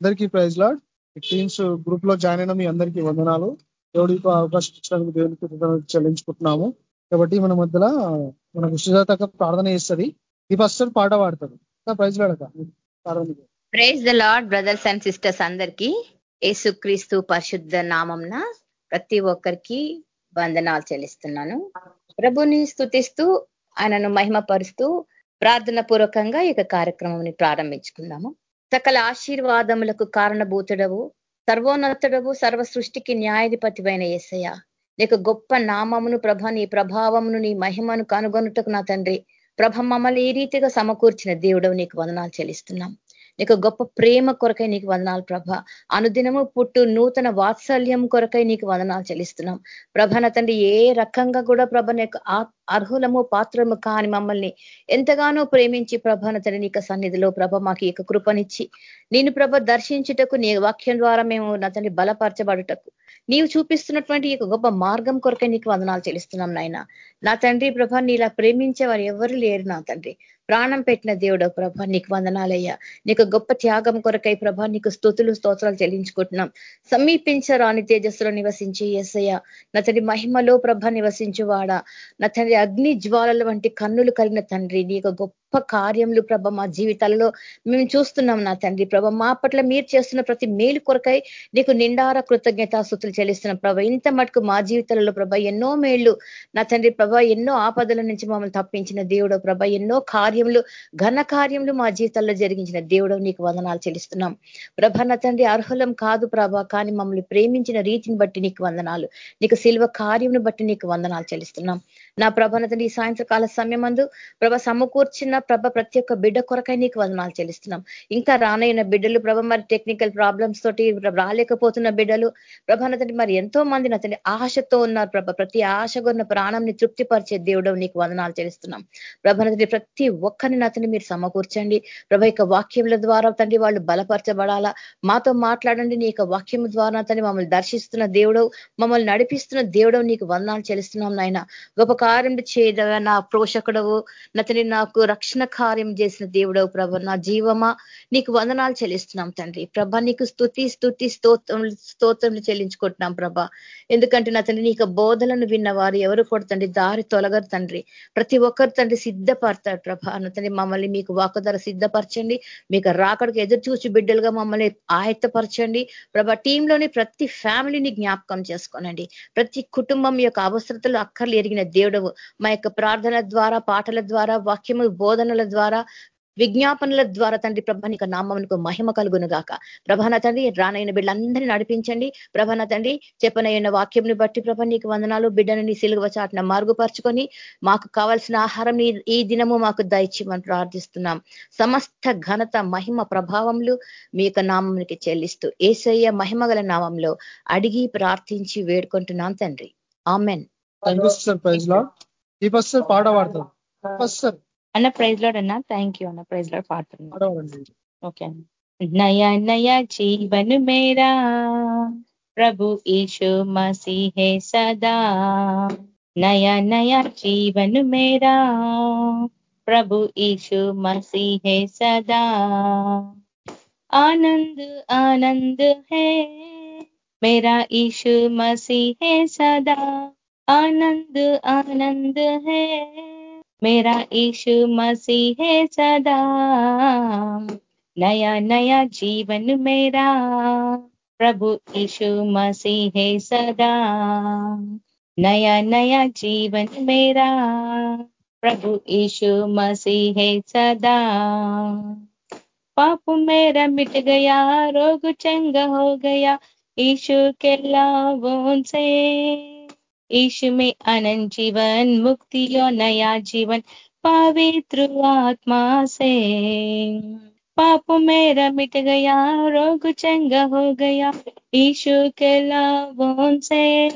అందరికీ praise lord. Teams గ్రూప్లో join అయిన మీ అందరికీ వందనాలు. దేవుడికి అవకాశం ఇచ్చినందుకు దేవుడికి చెల్లించుకుంటున్నాము. కాబట్టి మన మధ్యలో మనకు సుజాత ప్రార్థన చేస్తుంది. ఈ ఫస్ట్ పాట పాడతాడు. Praise లాడక praise the lord brothers and sisters అందరికీ. యేసుక్రీస్తు పరిశుద్ధ నామంన ప్రతి ఒక్కరికి వందనాలు చెల్లిస్తున్నాను. ప్రభుని స్థుతిస్తూ ఆయనను మహిమపరుస్తూ ప్రార్థన పూర్వకంగా ఈ కార్యక్రమం ప్రారంభించుకుందాము. సకల ఆశీర్వాదములకు కారణభూతుడవు సర్వోన్నతుడవు సర్వ సృష్టికి న్యాయాధిపతివైన ఎస్సయ్య నీకు గొప్ప నామమును ప్రభ నీ ప్రభావమును నీ మహిమను కనుగొనుటకు నా తండ్రి. ప్రభ మమ్మల్ని ఈ రీతిగా సమకూర్చిన దేవుడవు నీకు వందనాలు చెల్లిస్తున్నాం. నీకు గొప్ప ప్రేమ కొరకై నీకు వందనాలు ప్రభ. అనుదినము పుట్టు నూతన వాత్సల్యం కొరకై నీకు వందనాలు చెల్లిస్తున్నాం. ప్రభన తండ్రి ఏ రకంగా కూడా ప్రభ నీకు అర్హులము పాత్రము కాని మమ్మల్ని ఎంతగానో ప్రేమించి ప్రభన తండ్రి నీకు సన్నిధిలో ప్రభ మాకు ఈ కృపనిచ్చి నేను ప్రభ దర్శించుటకు నీ వాక్యం ద్వారా మేము నా తండ్రి బలపరచబడుటకు నీవు చూపిస్తున్నటువంటి ఈ గొప్ప మార్గం కొరకై నీకు వందనాలు చెల్లిస్తున్నాం నాయన. నా తండ్రి ప్రభ నీలా ప్రేమించే వారు ఎవరు లేరు నా తండ్రి. ప్రాణం పెట్టిన దేవుడు ప్రభ నీకు వందనాలయ్యా నీకు గొప్ప త్యాగం కొరకై ప్రభ నీకు స్థుతులు స్తోత్రాలు చెల్లించుకుంటున్నాం. సమీపించరాని తేజస్సులో నివసించి ఎస్సయ్య నతడి మహిమలో ప్రభ నివసించువాడా. నతడి అగ్ని జ్వాలల వంటి కన్నులు కలిగిన తండ్రి నీకు గొప్ప గొప్ప కార్యములు ప్రభ మా జీవితాలలో మేము చూస్తున్నాం నా తండ్రి ప్రభ. మా పట్ల మీరు చేస్తున్న ప్రతి మేలు కొరకై నీకు నిండార కృతజ్ఞతాస్థుతులు చెల్లిస్తున్నాం ప్రభ. ఇంత మటుకు మా జీవితాలలో ప్రభ ఎన్నో మేళ్ళు నా తండ్రి ప్రభ ఎన్నో ఆపదల నుంచి మమ్మల్ని తప్పించిన దేవుడు ప్రభ. ఎన్నో కార్యములు ఘన కార్యములు మా జీవితాల్లో జరిగించిన దేవుడు. నీకు వందనాలు చెల్లిస్తున్నాం. ప్రభ నా తండ్రి అర్హులం కాదు ప్రభ కానీ మమ్మల్ని ప్రేమించిన రీతిని బట్టి నీకు వందనాలు. నీకు శిల్వ కార్యమును బట్టి నీకు వందనాలు చెల్లిస్తున్నాం. నా ప్రభ తండ్రి ఈ సాయంత్రకాల సమయమందు ప్రభ సమకూర్చిన ప్రభ ప్రతి ఒక్క బిడ్డ కొరకై నీకు వదనాలు చెల్లిస్తున్నాం. ఇంకా రానైన బిడ్డలు ప్రభ మరి టెక్నికల్ ప్రాబ్లమ్స్ తోటి రాలేకపోతున్న బిడ్డలు ప్రభ మరి ఎంతో మంది నతని ఆశతో ఉన్నారు ప్రభ. ప్రతి ఆశగా ఉన్న ప్రాణంని తృప్తిపరిచే దేవుడు నీకు వదనాలు చెల్లిస్తున్నాం. ప్రభానతని ప్రతి ఒక్కరిని నతని మీరు సమకూర్చండి. ప్రభ యొక్క వాక్యముల ద్వారా తండ్రి వాళ్ళు బలపరచబడాలా. మాతో మాట్లాడండి. నీ యొక్క వాక్యం ద్వారా తని మమ్మల్ని దర్శిస్తున్న దేవుడు మమ్మల్ని నడిపిస్తున్న దేవుడు నీకు వందనాలు చెల్లిస్తున్నాం నాయన. గొప్ప కార్యం చేయదవ నా పోషకుడవు. నతని నాకు రక్షణ కార్యం చేసిన దేవుడవు ప్రభ. నా జీవమా నీకు వందనాలు చెల్లిస్తున్నాం తండ్రి. ప్రభ నీకు స్థుతి స్థుతి స్తోత్రం స్తోత్రం చెల్లించుకుంటున్నాం ప్రభ. ఎందుకంటే నతని నీకు బోధలను విన్నవారు ఎవరు కొడుతండి దారి తొలగరు తండ్రి. ప్రతి ఒక్కరు తండ్రి సిద్ధపడతారు ప్రభ. నతని మమ్మల్ని మీకు వాకధర సిద్ధపరచండి. మీకు రాకడికి ఎదురు చూసి బిడ్డలుగా మమ్మల్ని ఆయత్తపరచండి. ప్రభ టీంలోని ప్రతి ఫ్యామిలీని జ్ఞాపకం చేసుకోనండి. ప్రతి కుటుంబం యొక్క అవసరతలు అక్కర్లు ఎరిగిన దేవుడవు మా యొక్క ప్రార్థన ద్వారా పాటల ద్వారా వాక్యము బోధనల ద్వారా విజ్ఞాపనల ద్వారా తండ్రి ప్రభ నీకు నామమునకు మహిమ కలుగును గాక ప్రభాన తండ్రి రానైన బిడ్డలందరినీ నడిపించండి. ప్రభాన తండ్రి చెప్పనైన వాక్యంని బట్టి ప్రభ నీకు వందనాలు బిడ్డను నీ సిలువ చాటున మార్గుపరుచుకొని మాకు కావాల్సిన ఆహారం ఈ దినము మాకు దయచిమని ప్రార్థిస్తున్నాం. సమస్త ఘనత మహిమ ప్రభావములు మీ యొక్క నామంకి చెల్లిస్తూ ఏసయ్య మహిమగల నామంలో అడిగి ప్రార్థించి వేడుకుంటున్నాం తండ్రి. ఆమెన్. పాట పాడతాం ఫస్ట్ సార్ అన్న ప్రైజ్ లోడ్ అన్న థ్యాంక్ యూ అన్న ప్రైజ్ లోడ్ పాడుతున్నాను ఓకే నయా నయా జీవన్ మేరా ప్రభు ईशु मसीह है सदा नया नया जीवन मेरा प्रभु ईशु मसीह है सदा आनंद आनंद है मेरा ईशु मसीह है सदा आनंद आनंद है। मेरा ईशु मसीह है सदा। नया नया जीवन मेरा। प्रभु ईशु मसीह है सदा। नया नया जीवन मेरा। प्रभु ईशु मसीह है सदा। पाप मेरा मिट गया, रोग चंगा हो गया। ईशु के लाभों से ईशु में अनंत जीवन मुक्ति और नया जीवन, पवित्र आत्मा से। पाप मेरा मिट गया, रोग चंगा हो गया, ईशु के लाभों से।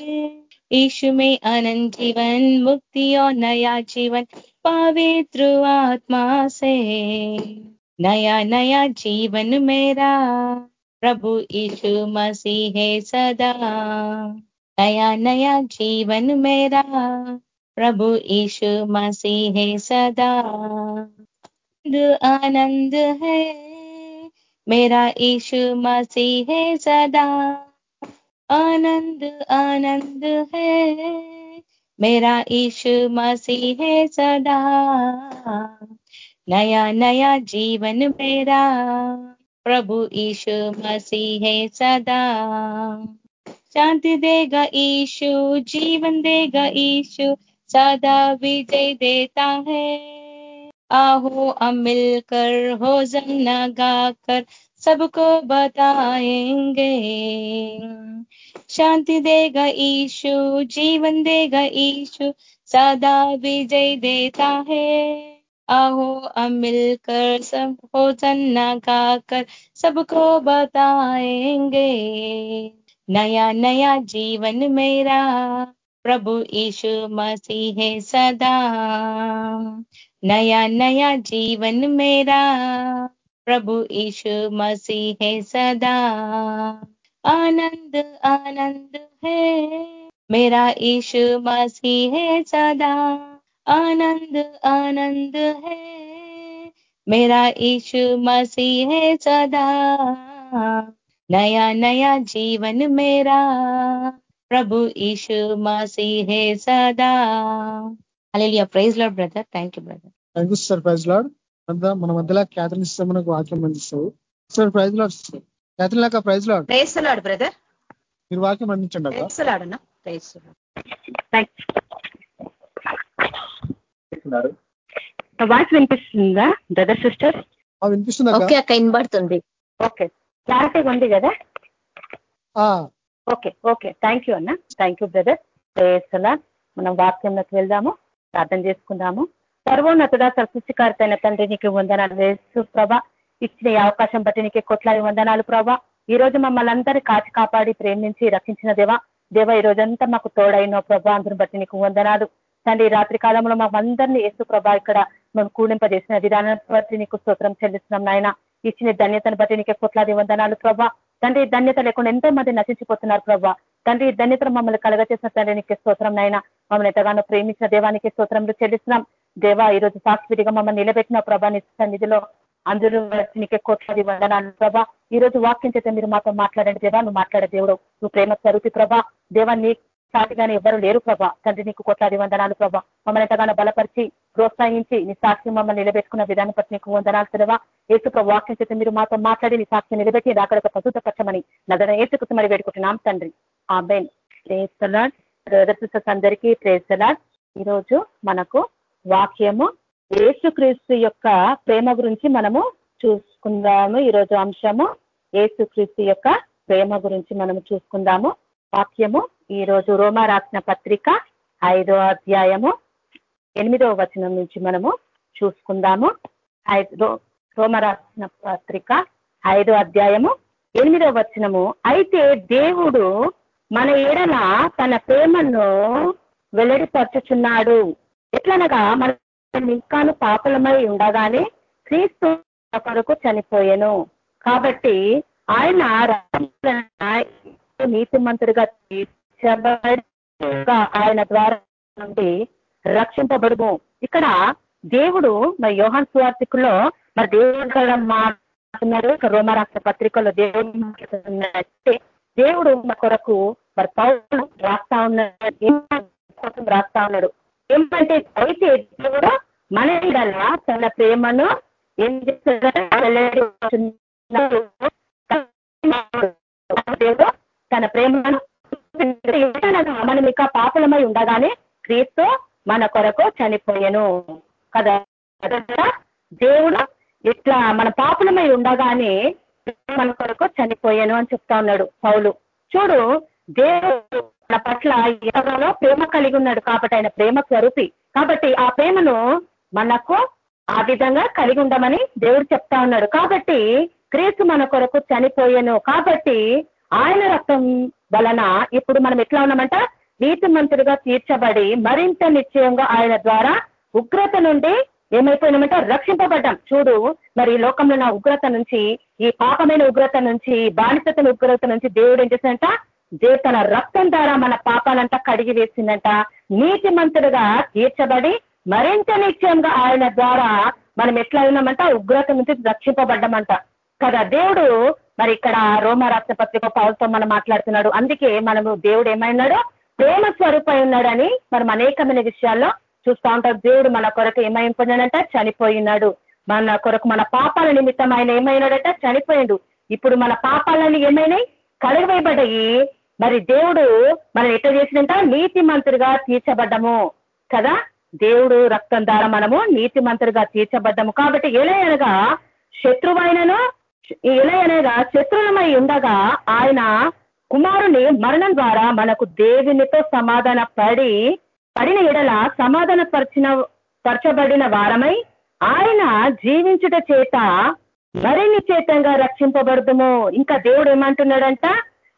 ईशु में अनंत जीवन मुक्ति और नया जीवन, पवित्र आत्मा से। नया नया जीवन मेरा, प्रभु ईशु मसीह सदा। नया नया जीवन मेरा। प्रभु ईशु मसीह सदा। आनंद है। मेरा ईशु मसीह सदा। आनंद आनंद है। मेरा ईशु मसीह सदा। नया नया जीवन मेरा। प्रभु ईशु मसीह सदा। शांति देगा ईशु, जीवन देगा ईशु, सदा विजय देता है। आहो हम मिलकर हो जन्ना गाकर, सबको बताएँगे। शांति देगा ईशु, जीवन देगा ईशु, सदा विजय देता है। आहो हम मिलकर सब हो जन्ना गाकर, सबको बताएँगे। नया नया जीवन मेरा, प्रभु यीशु मसीह सदा। नया नया जीवन मेरा, प्रभु यीशु मसीह सदा। आनंद आनंद है, मेरा यीशु मसीह सदा। आनंद आनंद है, मेरा यीशु मसीह सदा। नया नया जीवन मेरा ప్రభు ఈశు మసీహే సదా alleluia praise lord brother thank you brother thank you sir praise lord అంతా మన మధ్యలో క్యాథరిన్ ఇస్తే మనకు వాక్యం అందిస్తావు సార్ ప్రైజ్ లాడ్ క్యాథరిన్ లాగా praise lord praise lord brother మీరు వాక్యం అందించండి అక్క ప్రైజ్ లాడ్ అన్న ప్రైజ్ వాయిస్ వినిపిస్తుందా బ్రదర్ సిస్టర్ వినిపిస్తుంది ఓకే అక్క వినబడుతుంది ఓకే క్లారిటీగా ఉంది కదా? Okay okay. థ్యాంక్ యూ అన్న. థ్యాంక్ యూ బ్రదర్ ప్రేసలా మనం వాక్యంలోకి వెళ్దాము ప్రార్థన చేసుకుందాము. సర్వోన్నతుడ సృష్టికారితైన తండ్రి నీకు వందనాలు. వేసు ప్రభ ఇచ్చిన అవకాశం బట్టి నీకు కొట్లాది వందనాలు ప్రభా. ఈ రోజు మమ్మల్ని అందరి కాచి కాపాడి ప్రేమించి రక్షించిన దేవా దేవ ఈ రోజంతా మాకు తోడైన ప్రభా అందరిని బట్టి నీకు వందనాలు. తండ్రి రాత్రి కాలంలో మాకు అందరినీ వేసు ప్రభా ఇక్కడ మేము కూడింపజేసిన విధానం బట్టి నీకు స్తోత్రం చెల్లిస్తున్నాం నాయన. ఇచ్చిన ధన్యతను బట్టి నీకే కొట్లాది వందనాలు ప్రభా. తండ్రి ధన్యత లేకుండా ఎంతో మంది నశించిపోతున్నారు ప్రభా. తండ్రి ధన్యతను మమ్మల్ని కలగచేసిన తండ్రి నీకే స్తోత్రం నైనా మమ్మల్ని ఎంతగానో ప్రేమించిన దేవానికి స్తోత్రంలో చెల్లిస్తున్నాం. దేవా ఈ రోజు సాక్షిడిగా మమ్మల్ని నిలబెట్టిన ప్రభా నీ సన్నిధిలో అందరూ నీకే కోట్లాది వందనాలు ప్రభా. ఈ రోజు వాక్యం చేత మీరు మాతో మాట్లాడండి. దేవా నువ్వు మాట్లాడే దేవుడు. నువ్వు ప్రేమ స్వరూపి ప్రభా. దేవా నీ సాటిగానే ఎవరు లేరు ప్రభా. తండ్రి నీకు కొట్లాది వందనాలు ప్రభా. మమ్మల్ని ఎంతగానో బలపరిచి ప్రోత్సహించి నీ సాక్షి మమ్మల్ని నిలబెట్టుకున్న విధానం బట్టి నీకు వందనాలు తెరవా ఏసు వాక్యం చేత మీరు మాతో మాట్లాడి నీ సాక్షి నిలబెట్టి అక్కడ ప్రస్తుత పచ్చమని నదన ఏసుకు మరి వేడుకుంటున్నాం తండ్రి. ఆ బెన్ ప్రేస్తలాడ్ బ్రదర్స్ అందరికీ ప్రేసలాడ్ ఈరోజు మనకు వాక్యము ఏసుక్రీస్తు యొక్క ప్రేమ గురించి మనము చూసుకుందాము. ఈరోజు అంశము ఏసుక్రీస్తు యొక్క ప్రేమ గురించి మనము చూసుకుందాము. వాక్యము ఈ రోజు రోమా రాసిన పత్రిక ఐదో అధ్యాయము ఎనిమిదవ వచనం నుంచి మనము చూసుకుందాము. రోమ రాసిన పత్రిక ఐదో అధ్యాయము ఎనిమిదవ వచనము. అయితే దేవుడు మన ఏడల తన ప్రేమను వెల్లడిపరచుచున్నాడు. ఎట్లనగా మన ఇంకాను పాపలమై ఉండగానే క్రీస్తు కొరకు చనిపోయాను. కాబట్టి ఆయన నీతిమంతుడిగా ఆయన ద్వారా నుండి రక్షింపబడుము. ఇక్కడ దేవుడు మరి యోహన్ సువార్థికుల్లో మరి దేవుడు మాట్లాడుతున్నారు. రోమరాక్ష పత్రికలో దేవుడు దేవుడు మా కొరకు మరి పౌరులు రాస్తా ఉన్నాడు. కోసం రాస్తా ఉన్నాడు. ఏమంటే అయితే దేవుడు మన తన ప్రేమను ఏం చేస్తాడు తన ప్రేమను మనం ఇక పాపలమై ఉండగానే క్రీస్తు మన కొరకు చనిపోయాను. కదా? దేవుడు ఇట్లా మన పాపలమై ఉండగానే మన కొరకు చనిపోయాను అని చెప్తా ఉన్నాడు పౌలు. చూడు దేవుడు మన పట్ల ఎంతగానో ప్రేమ కలిగి ఉన్నాడు కాబట్టి ఆయన ప్రేమ స్వరూపి. కాబట్టి ఆ ప్రేమను మనకు ఆ విధంగా కలిగి ఉండమని దేవుడు చెప్తా ఉన్నాడు. కాబట్టి క్రీస్తు మన కొరకు చనిపోయాను. కాబట్టి ఆయన రక్తం వలన ఇప్పుడు మనం ఎట్లా ఉన్నామంట? నీతిమంతుడిగా తీర్చబడి మరింత నిశ్చయంగా ఆయన ద్వారా ఉగ్రత నుండి ఏమైపోయినామంటే రక్షింపబడ్డాం. చూడు మరి లోకంలో నా ఉగ్రత నుంచి ఈ పాపమైన ఉగ్రత నుంచి బానిసతన ఉగ్రత నుంచి దేవుడు ఏం చేసిందంట? దేవుడు తన రక్తం ద్వారా మన పాపాలంతా కడిగి వేసిందంట. నీతిమంతుడుగా తీర్చబడి మరింత నిశ్చయంగా ఆయన ద్వారా మనం ఎట్లా ఉన్నామంట? ఉగ్రత నుంచి రక్షింపబడ్డమంట. కదా దేవుడు మరి ఇక్కడ రోమ రాష్ట్ర పత్రిక పౌలతో మనం మాట్లాడుతున్నాడు. అందుకే మనము దేవుడు ఏమైనాడు? ప్రేమ స్వరూపై ఉన్నాడని మనం అనేకమైన విషయాల్లో చూస్తూ ఉంటాం. దేవుడు మన కొరకు ఏమైపోయినాడంట? చనిపోయినాడు. మన కొరకు మన పాపాల నిమిత్తం ఆయన ఏమైనాడట? చనిపోయిండు. ఇప్పుడు మన పాపాలని ఏమైనాయి? కడగవేయబడ్డాయి. మరి దేవుడు మనం ఎట్లా చేసినంట నీతి మంత్రుగా తీర్చబడ్డము. కదా? దేవుడు రక్తం ద్వారా మనము నీతి మంత్రుగా తీర్చబడ్డము. కాబట్టి ఎలా అనగా శత్రువైనను ఎలా అనగా శత్రువులమై ఉండగా ఆయన కుమారుని మరణం ద్వారా మనకు దేవునితో సమాధాన పడి పడిన ఎడల సమాధాన పరిచిన పరచబడిన వారమై ఆయన జీవించుట చేత మరి నిశ్చేతంగా రక్షింపబడదుము. ఇంకా దేవుడు ఏమంటున్నాడంట?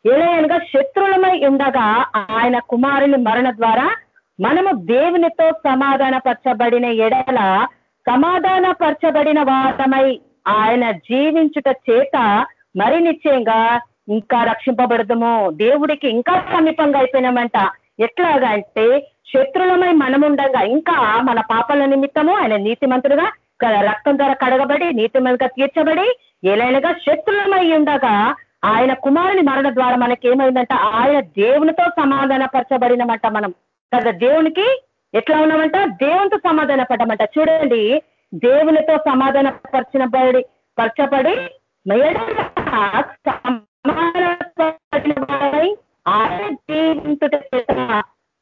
ఏలయనగా శత్రులమై ఉండగా ఆయన కుమారుని మరణ ద్వారా మనము దేవునితో సమాధాన పరచబడిన ఎడల సమాధాన పరచబడిన వారమై ఆయన జీవించుట చేత మరి నిశ్చయంగా ఇంకా రక్షింపబడదము. దేవుడికి ఇంకా సమీపంగా అయిపోయినామంట. ఎట్లాగా అంటే శత్రులమై మనముండగా ఇంకా మన పాపల నిమిత్తము ఆయన నీతిమంతుడుగా రక్తం ద్వారా కడగబడి నీతిమంతుగా తీర్చబడి ఏలైనగా శత్రులమై ఉండగా ఆయన కుమారుని మరణ ద్వారా మనకి ఏమైందంట ఆయన దేవునితో సమాధాన పరచబడినమంట మనం. కదా దేవునికి ఎట్లా ఉన్నామంట? దేవునితో సమాధాన పడ్డమంట చూడండి దేవునితో సమాధాన పరచిన బడి పరచబడి ఆయన జీవించుట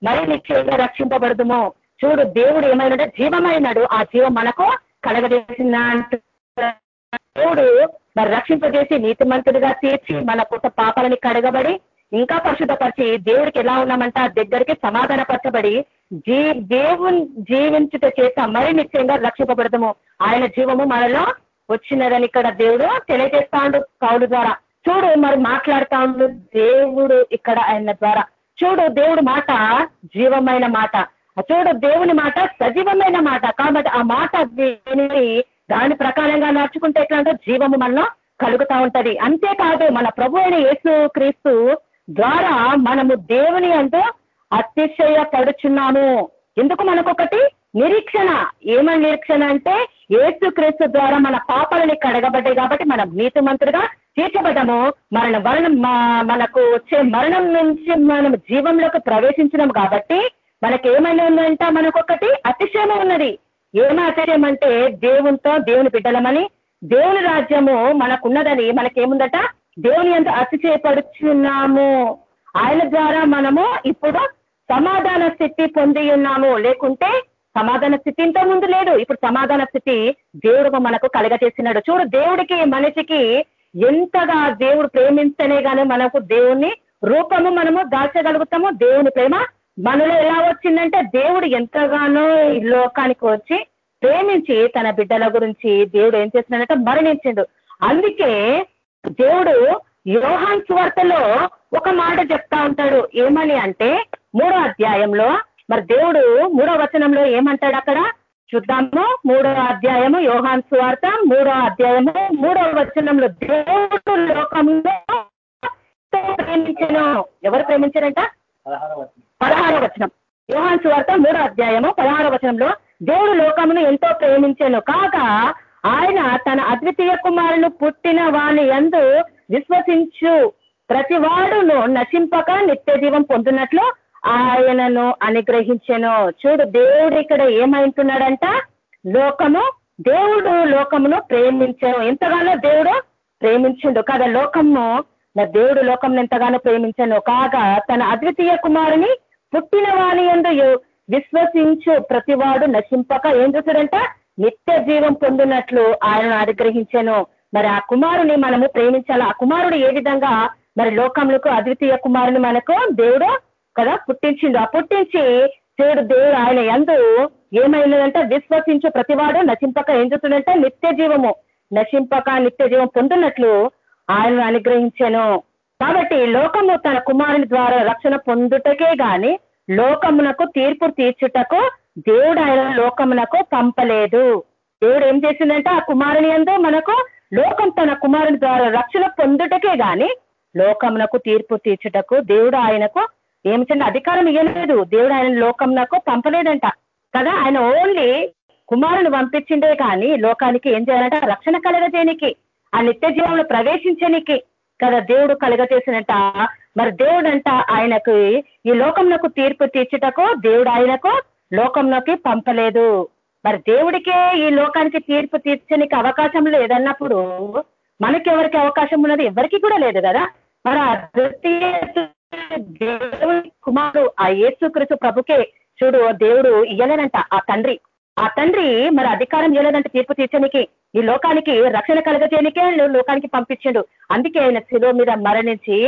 మరి నిశ్చయంగా రక్షింపబడదుము. చూడు దేవుడు ఏమైనాడో? జీవమైనాడు. ఆ జీవం మనకు కలగజేసిన దేవుడు మరి రక్షింపజేసి నీతిమంతుడిగా తీర్చి మన పుట్ట పాపాలని కడగబడి ఇంకా పరిశుద్ధపరిచి దేవుడికి ఎలా ఉన్నామంట? దగ్గరికి సమాధానపరచబడి జీ దేవుని జీవించుట చేత మరి నిశ్చయంగా రక్షింపబడదము. ఆయన జీవము మనలో వచ్చినదని ఇక్కడ దేవుడు తెలియజేస్తాడు కౌలు ద్వారా. చూడు మరి మాట్లాడుతా దేవుడు ఇక్కడ ఆయన ద్వారా. చూడు దేవుడు మాట జీవమైన మాట. చూడు దేవుని మాట సజీవమైన మాట. కాబట్టి ఆ మాట దేనిని దాని ప్రకారంగా నడుచుకుంటే ఎట్లా అంటే జీవము మనలో కలుగుతా ఉంటది. అంతేకాదు మన ప్రభు అయిన యేసు క్రీస్తు ద్వారా మనము దేవుని అంటూ అతిశయపడుచున్నాము. ఎందుకు మనకొకటి? నిరీక్షణ. ఏమని నిరీక్షణ అంటే ఏసు క్రీస్తు ద్వారా మన పాపాలని కడగబడ్డాయి కాబట్టి మనం నీతిమంతుడుగా తీర్చబడ్డము. మరణ మరణం మనకు వచ్చే మరణం నుంచి మనం జీవంలోకి ప్రవేశించినాం కాబట్టి మనకి ఏమైనా ఉందంట మనకొకటి అతిశయం ఉన్నది. ఏమో అతిశయం అంటే దేవునితో దేవుని బిడ్డలమని దేవుని రాజ్యము మనకున్నదని మనకేముందట? దేవుని ఎంత అతిశయపడుచున్నాము ఆయన ద్వారా మనము ఇప్పుడు సమాధాన స్థితి పొంది ఉన్నాము. లేకుంటే సమాధాన స్థితి ఇంత ముందు లేదు. ఇప్పుడు సమాధాన స్థితి దేవుడు మనకు కలగజేసినాడు. చూడు దేవుడికి మనిషికి ఎంతగా దేవుడు ప్రేమించనే కానీ మనకు దేవుని రూపము మనము దాచగలుగుతాము. దేవుని ప్రేమ మనలో ఎలా వచ్చిందంటే దేవుడు ఎంతగానో ఈ లోకానికి వచ్చి ప్రేమించి తన బిడ్డల గురించి దేవుడు ఏం చేస్తున్నాడంటే మరణించిండు. అందుకే దేవుడు యోహాన్ సువార్తలో ఒక మాట చెప్తా ఉంటాడు. ఏమని అంటే మూడో అధ్యాయంలో మరి దేవుడు మూడో వచనంలో ఏమంటాడు అక్కడ? చూద్దాము. మూడో అధ్యాయము యోహాన్ సువార్త మూడో అధ్యాయము మూడో వచనంలో దేవుడు లోకంలో ప్రేమించను. ఎవరు ప్రేమించారంట? పదహారో వచనం. యోహాన్ సువార్త మూడో అధ్యాయము పదహారో వచనంలో దేవుడు లోకమును ఎంతో ప్రేమించాను. కాక ఆయన తన అద్వితీయ కుమారులు పుట్టిన వాని ఎందు విశ్వసించు. ప్రతి వాడును నశింపక నిత్య జీవం పొందినట్లు ఆయనను అనుగ్రహించను. చూడు దేవుడు ఇక్కడ ఏమైంటున్నాడంట? లోకము దేవుడు లోకమును ప్రేమించను. ఎంతగానో దేవుడు ప్రేమించిండు. కదా లోకము నా దేవుడు లోకం ఎంతగానో ప్రేమించను. కాగా తన అద్వితీయ కుమారుని పుట్టిన వాణి ఎందు విశ్వసించు. ప్రతివాడు నశింపక ఏం చూసాడంట నిత్య జీవం పొందినట్లు ఆయనను అనుగ్రహించాను. మరి ఆ కుమారుని మనము ప్రేమించాలి? ఆ కుమారుడు ఏ విధంగా మరి లోకములకు అద్వితీయ కుమారుని మనకు దేవుడు కదా పుట్టించిండు. ఆ పుట్టించి దేవుడు దేవుడు ఆయన ఎందు ఏమైందంటే విశ్వసించు ప్రతివాడు నశింపక ఏం చూస్తుందంటే నిత్య జీవము. నశింపక నిత్య జీవం పొందినట్లు ఆయనను అనుగ్రహించాను. కాబట్టి లోకము తన కుమారుని ద్వారా రక్షణ పొందుటకే గాని లోకమునకు తీర్పు తీర్చుటకు దేవుడు ఆయన లోకమునకు పంపలేదు. దేవుడు ఏం చేసిందంటే ఆ కుమారుని అందు మనకు లోకం తన కుమారుని ద్వారా రక్షణ పొందుటకే గాని లోకమునకు తీర్పు తీర్చుటకు దేవుడు ఆయనకు ఏమిటంటే అధికారం ఇవ్వలేదు దేవుడు ఆయన లోకమునకు పంపలేదంట. కదా? ఆయన ఓన్లీ కుమారుని పంపించిండే కానీ లోకానికి ఏం చేయాలంట? రక్షణ కలగజేయనికి ఆ నిత్య జీవంలో ప్రవేశించనికి కదా దేవుడు కలుగచేసినట్ట మరి దేవుడంట ఆయనకు ఈ లోకంలో తీర్పు తీర్చుటకు దేవుడు ఆయనకు లోకంలోకి పంపలేదు. మరి దేవుడికే ఈ లోకానికి తీర్పు తీర్చనికి అవకాశం లేదన్నప్పుడు మనకెవరికి అవకాశం ఉన్నది ఎవరికి కూడా లేదు కదా. మరి దేవుడి కుమారుడు ఆ యేసుక్రీస్తు ప్రభుకే చూడు దేవుడు ఇయ్యలేనంట ఆ తండ్రి. ఆ తండ్రి మరి అధికారం ఇవ్వలేదంటే తీర్పు తీర్చడానికి. ఈ లోకానికి రక్షణ కలగజేయనికే లోకానికి పంపించాడు. అందుకే ఆయన శిలువ మీద మరణించి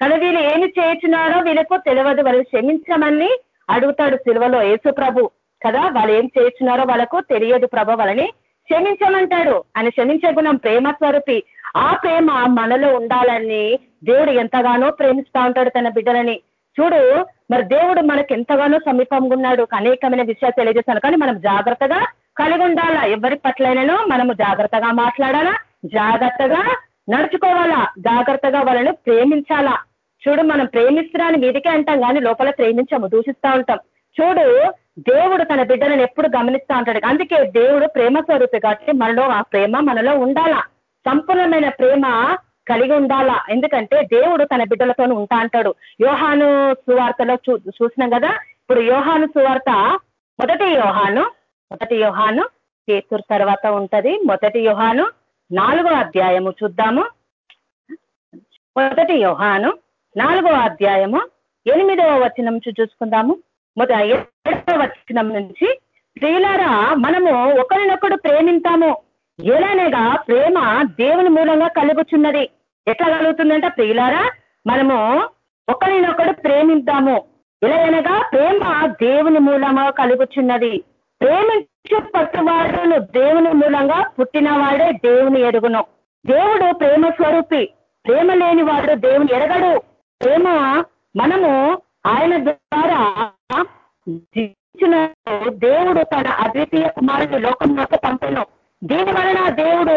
కానీ వీళ్ళు ఏమి చేయించినారో వీళ్ళకు తెలియదు. వాళ్ళు క్షమించమని అడుగుతాడు సిల్వలో యేసు ప్రభు. కదా వాళ్ళు ఏం చేస్తున్నారో వాళ్ళకు తెలియదు ప్రభ వాళ్ళని. క్షమించమంటాడు. ఆయన క్షమించే గుణం ప్రేమ స్వరూపి. ఆ ప్రేమ మనలో ఉండాలని దేవుడు ఎంతగానో ప్రేమిస్తా ఉంటాడు తన బిడ్డలని. చూడు మరి దేవుడు మనకి ఎంతగానో సమీపంగా ఉన్నాడు అనేకమైన విషయాలు తెలియజేస్తాను కానీ మనం జాగ్రత్తగా కలిగి ఉండాలా? ఎవరి పట్లైనను మనము జాగ్రత్తగా మాట్లాడాలా? జాగ్రత్తగా నడుచుకోవాలా? జాగ్రత్తగా వాళ్ళని ప్రేమించాలా? చూడు మనం ప్రేమిస్తున్నాను మీదికే అంటాం కానీ లోపల ప్రేమించము దూషిస్తా ఉంటాం. చూడు దేవుడు తన బిడ్డలను ఎప్పుడు గమనిస్తా ఉంటాడు. అందుకే దేవుడు ప్రేమ స్వరూపి కాబట్టి మనలో ఆ ప్రేమ మనలో ఉండాలా? సంపూర్ణమైన ప్రేమ కలిగి ఉండాలా? ఎందుకంటే దేవుడు తన బిడ్డలతో ఉంటా అంటాడు. యోహాను సువార్తలో చూసినాం కదా? ఇప్పుడు యోహాను సువార్త మొదటి యోహాను మొదటి యోహాను చేతురు తర్వాత ఉంటది. మొదటి యోహాను నాలుగో అధ్యాయము చూద్దాము. మొదటి యోహాను నాలుగో అధ్యాయము ఎనిమిదవ వచనం చూసుకుందాము. మొదటి ఏడవ వచనం నుంచి స్త్రీలారా మనము ఒకరినొకడు ప్రేమింతాము. ఎలానేగా ప్రేమ దేవుని మూలంగా కలుగుచున్నది. ఎట్లా కలుగుతుందంట ప్రియులారా మనము ఒకరినొకడు ప్రేమిద్దాము ఎలాగనగా ప్రేమ దేవుని మూలంగా కలుగుచున్నది. ప్రేమించు పట్టువాడును దేవుని మూలంగా పుట్టినవాడే దేవుని ఎరుగును. దేవుడు ప్రేమ స్వరూపి. ప్రేమ లేని వాడు దేవుని ఎరగడు. ప్రేమ మనము ఆయన ద్వారా దేవుడు తన అద్వితీయ కుమారుడు లోకంలోకి పంపను. దీని వలన దేవుడు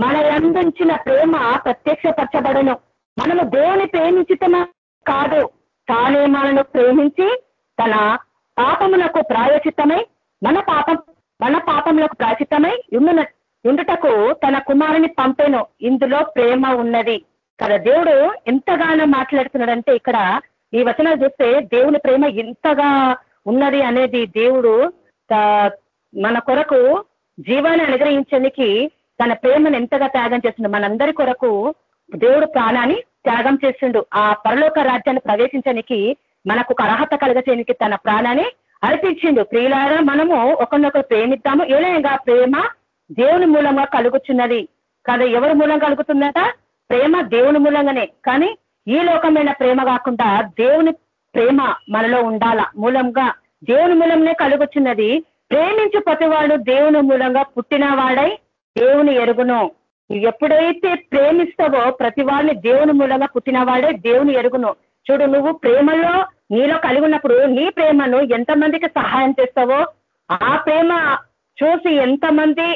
మన అందించిన ప్రేమ ప్రత్యక్షపరచబడను. మనము దేవుని ప్రేమించటమే కాదు తానే మనను ప్రేమించి తన పాపములకు ప్రాయోచితమై మన పాపం మన పాపములకు ప్రాచితమై ఉండున ఉండుటకు తన కుమారుని పంపెను. ఇందులో ప్రేమ ఉన్నది. కదా దేవుడు ఎంతగానో మాట్లాడుతున్నాడంటే ఇక్కడ ఈ వచనాలు చూస్తే దేవుని ప్రేమ ఎంతగా ఉన్నది అనేది దేవుడు మన కొరకు జీవాన్ని అనుగ్రహించడానికి తన ప్రేమను ఎంతగా త్యాగం చేసిండు మనందరి కొరకు దేవుడు ప్రాణాన్ని త్యాగం చేసిండు ఆ పరలోక రాజ్యాన్ని ప్రవేశించడానికి మనకు ఒక అర్హత కలగచేయడానికి తన ప్రాణాన్ని అర్పించిండు. ప్రియులారా మనము ఒకరినొకరు ప్రేమిద్దాము. ఏలైనా ప్రేమ దేవుని మూలంగా కలుగుచున్నది. కదా ఎవరి మూలం కలుగుతుందట? ప్రేమ దేవుని మూలంగానే. కానీ ఈ లోకమైన ప్రేమ కాకుండా దేవుని ప్రేమ మనలో ఉండాల. మూలంగా దేవుని మూలంనే కలుగుచున్నది ప్రేమించు ప్రతివాడు దేవుని మూలంగా పుట్టినవాడై దేవుని ఎరుగును. ఎప్పుడైతే ప్రేమిస్తావో ప్రతి వాడిని దేవుని మూలంగా పుట్టినవాడే దేవుని ఎరుగును. చూడు నువ్వు ప్రేమలో నీలో కలిగి ఉన్నప్పుడు నీ ప్రేమను ఎంతమందికి సహాయం చేస్తావో ఆ ప్రేమ చూసి ఎంతమంది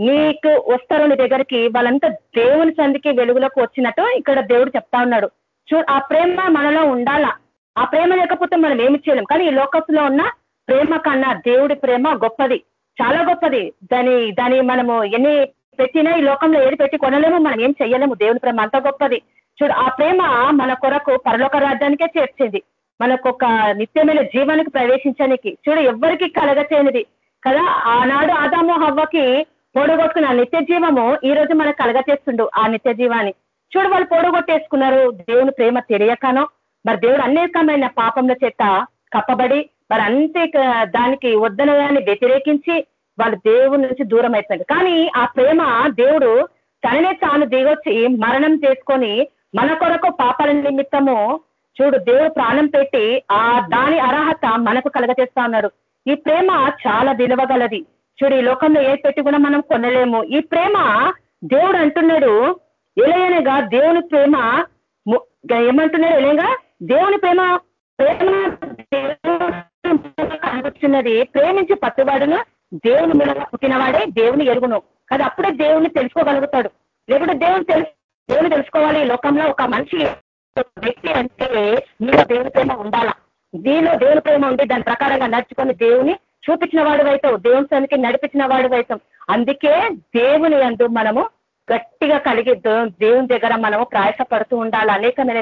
నీకు వస్తారు నీ దగ్గరికి వాళ్ళంతా దేవుని సందికి వెలుగులోకి వచ్చినట్టు ఇక్కడ దేవుడు చెప్తా ఉన్నాడు. చూ ఆ ప్రేమ మనలో ఉండాలా? ఆ ప్రేమ లేకపోతే మనం ఏమి చేయలేం. కానీ ఈ లోకస్లో ఉన్న ప్రేమ కన్నా దేవుడి ప్రేమ గొప్పది. చాలా గొప్పది. దాని దాని మనము ఎన్ని పెట్టినా ఈ లోకంలో ఏది పెట్టి కొనలేము మనం ఏం చెయ్యలేము. దేవుని ప్రేమ అంత గొప్పది. చూడు ఆ ప్రేమ మన కొరకు పరలోక రాజ్యానికే చేర్చింది. మనకు ఒక నిత్యమైన జీవానికి ప్రవేశించడానికి. చూడు ఎవరికి కలగచేయనిది. కదా ఆనాడు ఆదాము హవ్వకి పోడగొట్టుకున్న నిత్య జీవము ఈ రోజు మనకు కలగచేస్తుండు ఆ నిత్య జీవాన్ని చూడు వాళ్ళు పొడగొట్టేసుకున్నారు. దేవుని ప్రేమ తెలియకనో మరి దేవుడు అనేకమైన పాపంల చేత కప్పబడి మరి అంతే దానికి వద్దనయాన్ని వ్యతిరేకించి వాళ్ళు దేవుని నుంచి దూరం అయిపోయింది కానీ ఆ ప్రేమ దేవుడు తననే తాను దిగొచ్చి మరణం చేసుకొని మన కొరకు పాపాల నిమిత్తము చూడు దేవుడు ప్రాణం పెట్టి ఆ దాని అర్హత మనకు కలగచేస్తా ఉన్నాడు. ఈ ప్రేమ చాలా విలువగలది. చూడు ఈ లోకంలో ఏ పెట్టి కూడా మనం కొనలేము. ఈ ప్రేమ దేవుడు అంటున్నాడు. ఎలయనగా దేవుని ప్రేమ ఏమంటున్నాడు ఎలాగా దేవుని ప్రేమ ప్రేమ కనిపిస్తున్నది ప్రేమించి పట్టువాడును దేవుని మూలంగా పుట్టినవాడే దేవుని ఎరుగును. కదా అప్పుడే దేవుని తెలుసుకోగలుగుతాడు. లేకుంటే దేవుని తెలుసు దేవుని తెలుసుకోవాలి. లోకంలో ఒక మనిషి వ్యక్తి అంటే నీలో దేవుని ప్రేమ ఉండాలా? దీనిలో దేవుని ప్రేమ ఉండి దాని ప్రకారంగా నడుచుకొని దేవుని చూపించిన వాడు అవుతావు దేవుని సనికి నడిపించిన వాడు అవుతాం అందుకే దేవుని అందు మనము గట్టిగా కలిగి దేవుని దగ్గర మనము ప్రయాసపడుతూ ఉండాలి అనేకమైన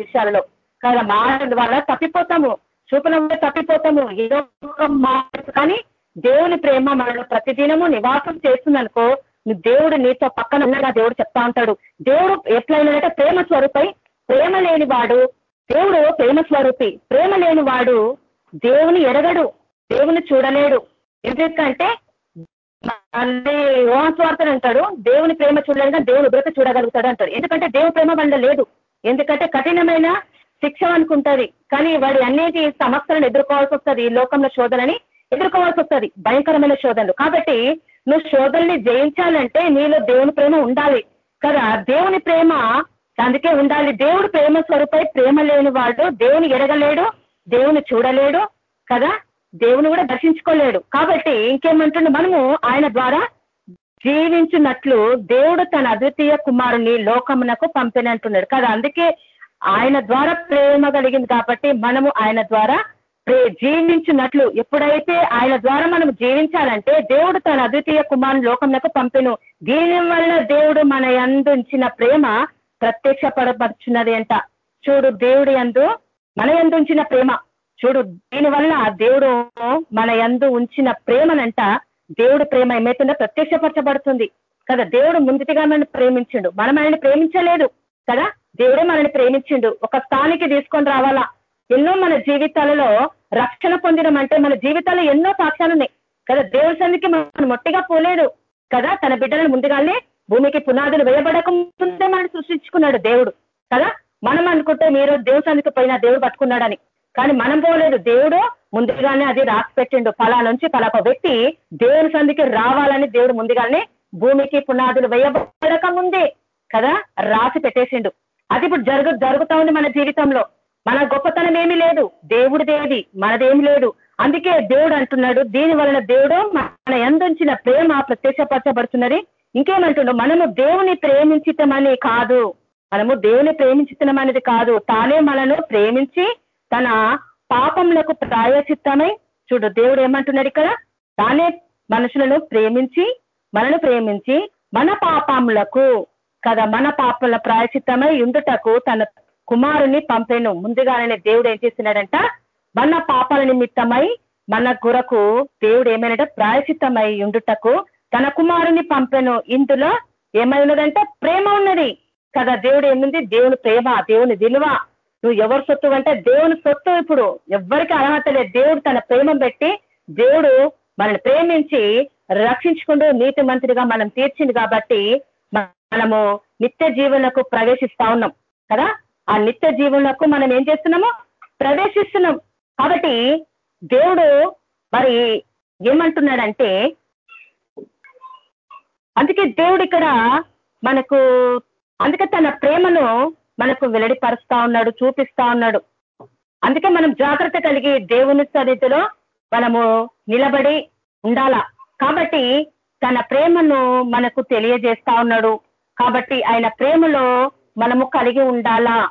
విషయాలలో. కానీ మాటల ద్వారా తప్పిపోతాము చూపిన తప్పిపోతాము ఏదో ఒక మాట. కానీ దేవుని ప్రేమ మనలో ప్రతిదినము నివాసం చేస్తుందనుకో దేవుడు నీతో పక్కన ఉన్నగా దేవుడు చెప్తా ఉంటాడు. దేవుడు ఎట్లయినాడంటే ప్రేమ స్వరూపై ప్రేమ లేని వాడు దేవుడు ప్రేమ స్వరూపి. ప్రేమ లేని వాడు దేవుని ఎరగడు. దేవుని చూడలేడు. ఎందుకంటే మళ్ళీ అంటాడు దేవుని ప్రేమ చూడలేక దేవుని ఉగ్రత చూడగలుగుతాడు అంటాడు. ఎందుకంటే దేవుని ప్రేమ బండ లేదు. ఎందుకంటే కఠినమైన శిక్ష అనుకుంటుంది. కానీ వాడి అన్నిటి సమస్యలను ఎదుర్కోవాల్సి వస్తుంది ఈ లోకంలో శోధనని. ఎదుర్కోవాల్సి వస్తుంది. భయంకరమైన శోధనలు. కాబట్టి నువ్వు శోధనని జయించాలంటే నీలో దేవుని ప్రేమ ఉండాలి. కదా? దేవుని ప్రేమ అందుకే ఉండాలి. దేవుడు ప్రేమ స్వరూపై ప్రేమ లేని వాడు దేవుని ఎరగలేడు దేవుని చూడలేడు కదా? దేవుని కూడా దర్శించుకోలేడు. కాబట్టి ఇంకేమంటుండే మనము? ఆయన ద్వారా జీవించినట్లు దేవుడు తన అద్వితీయ కుమారుని లోకమునకు పంపినంటున్నాడు. కదా అందుకే ఆయన ద్వారా ప్రేమ కలిగింది కాబట్టి మనము ఆయన ద్వారా జీవించినట్లు ఎప్పుడైతే ఆయన ద్వారా మనం జీవించాలంటే దేవుడు తన అద్వితీయ కుమారుని లోకంలో పంపిను. దీని వల్ల దేవుడు మన ఎందుంచిన ప్రేమ ప్రత్యక్షపడపరుచున్నది అంట. చూడు దేవుడి ఎందు మన ఎందు ఉంచిన ప్రేమ. చూడు దీనివల్ల ఆ దేవుడు మన ఎందు ఉంచిన ప్రేమనంట దేవుడు ప్రేమ ఏమైతుందో ప్రత్యక్షపరచబడుతుంది. కదా దేవుడు ముందుగా మనల్ని ప్రేమించిండు. మనం ఆయన్ని ప్రేమించలేదు కదా దేవుడే మనల్ని ప్రేమించిండు. ఒక స్థానికి తీసుకొని రావాలా? ఎన్నో మన జీవితాలలో రక్షణ పొందడం అంటే మన జీవితాల్లో ఎన్నో సాక్ష్యాలు ఉన్నాయి. కదా దేవుడి సందికి మనం మొట్టిగా పోలేదు కదా తన బిడ్డలను ముందుగానే భూమికి పునాదులు వేయబడక ముందే మనం సృష్టించుకున్నాడు దేవుడు. కదా మనం అనుకుంటే మీరు దేవుడి సందికి పోయినా దేవుడు పట్టుకున్నాడని కానీ మనం పోలేదు. దేవుడు ముందుగానే అది రాసి పెట్టిండు. ఫలా నుంచి ఫలాక వ్యక్తి దేవుని సందికి రావాలని దేవుడు ముందుగానే భూమికి పునాదులు వేయబడక ముందే కదా రాసి పెట్టేసిండు. అది ఇప్పుడు జరుగు జరుగుతా ఉంది మన జీవితంలో. మన గొప్పతనం ఏమీ లేదు. దేవుడిదేది మనదేమి లేదు. అందుకే దేవుడు అంటున్నాడు దీని వలన దేవుడు మన ఎందుంచిన ప్రేమ ప్రత్యక్షపరచబడుతున్నది ఇంకేమంటుండో? మనము దేవుని ప్రేమించటమని కాదు. మనము దేవుని ప్రేమించటం అనేది కాదు. తానే మనను ప్రేమించి తన పాపములకు ప్రాయచిత్తమై చూడు దేవుడు ఏమంటున్నాడు ఇక్కడ? తానే మనుషులను ప్రేమించి మనను ప్రేమించి మన పాపములకు కదా మన పాపముల ప్రాయచిత్తమై ఉండుటకు తన కుమారుని పంపేను. ముందుగానే దేవుడు ఏం చేస్తున్నాడంట? మన పాపాల నిమిత్తమై మన గురకు దేవుడు ఏమైనా ప్రాయచిత్తమై ఉండుటకు తన కుమారుని పంపెను. ఇందులో ఏమై ఉన్నదంటే ప్రేమ ఉన్నది. కదా దేవుడు ఏముంది? దేవుని ప్రేమ దేవుని విలువ. నువ్వు ఎవరు సొత్తు అంటే దేవుని సొత్తు ఇప్పుడు. ఎవరికి అర్హత లేదు. దేవుడు తన ప్రేమ పెట్టి దేవుడు మనల్ని ప్రేమించి రక్షించుకుంటూ నీతి మంత్రిగా మనం తీర్చింది కాబట్టి మనము నిత్య జీవనకు ప్రవేశిస్తా ఉన్నాం. కదా? ఆ నిత్య జీవనకు మనం ఏం చేస్తున్నాము? ప్రవేశిస్తున్నాం. కాబట్టి దేవుడు మరి ఏమంటున్నాడంటే అందుకే దేవుడు ఇక్కడ మనకు అందుకే తన ప్రేమను మనకు వెల్లడిపరుస్తా ఉన్నాడు చూపిస్తా ఉన్నాడు. అందుకే మనం జాగ్రత్త కలిగి దేవుని సన్నిధిలో మనము నిలబడి ఉండాలా. కాబట్టి తన ప్రేమను మనకు తెలియజేస్తా ఉన్నాడు. కాబట్టి ఆయన ప్రేమలో మనము కలిగి ఉండాలా.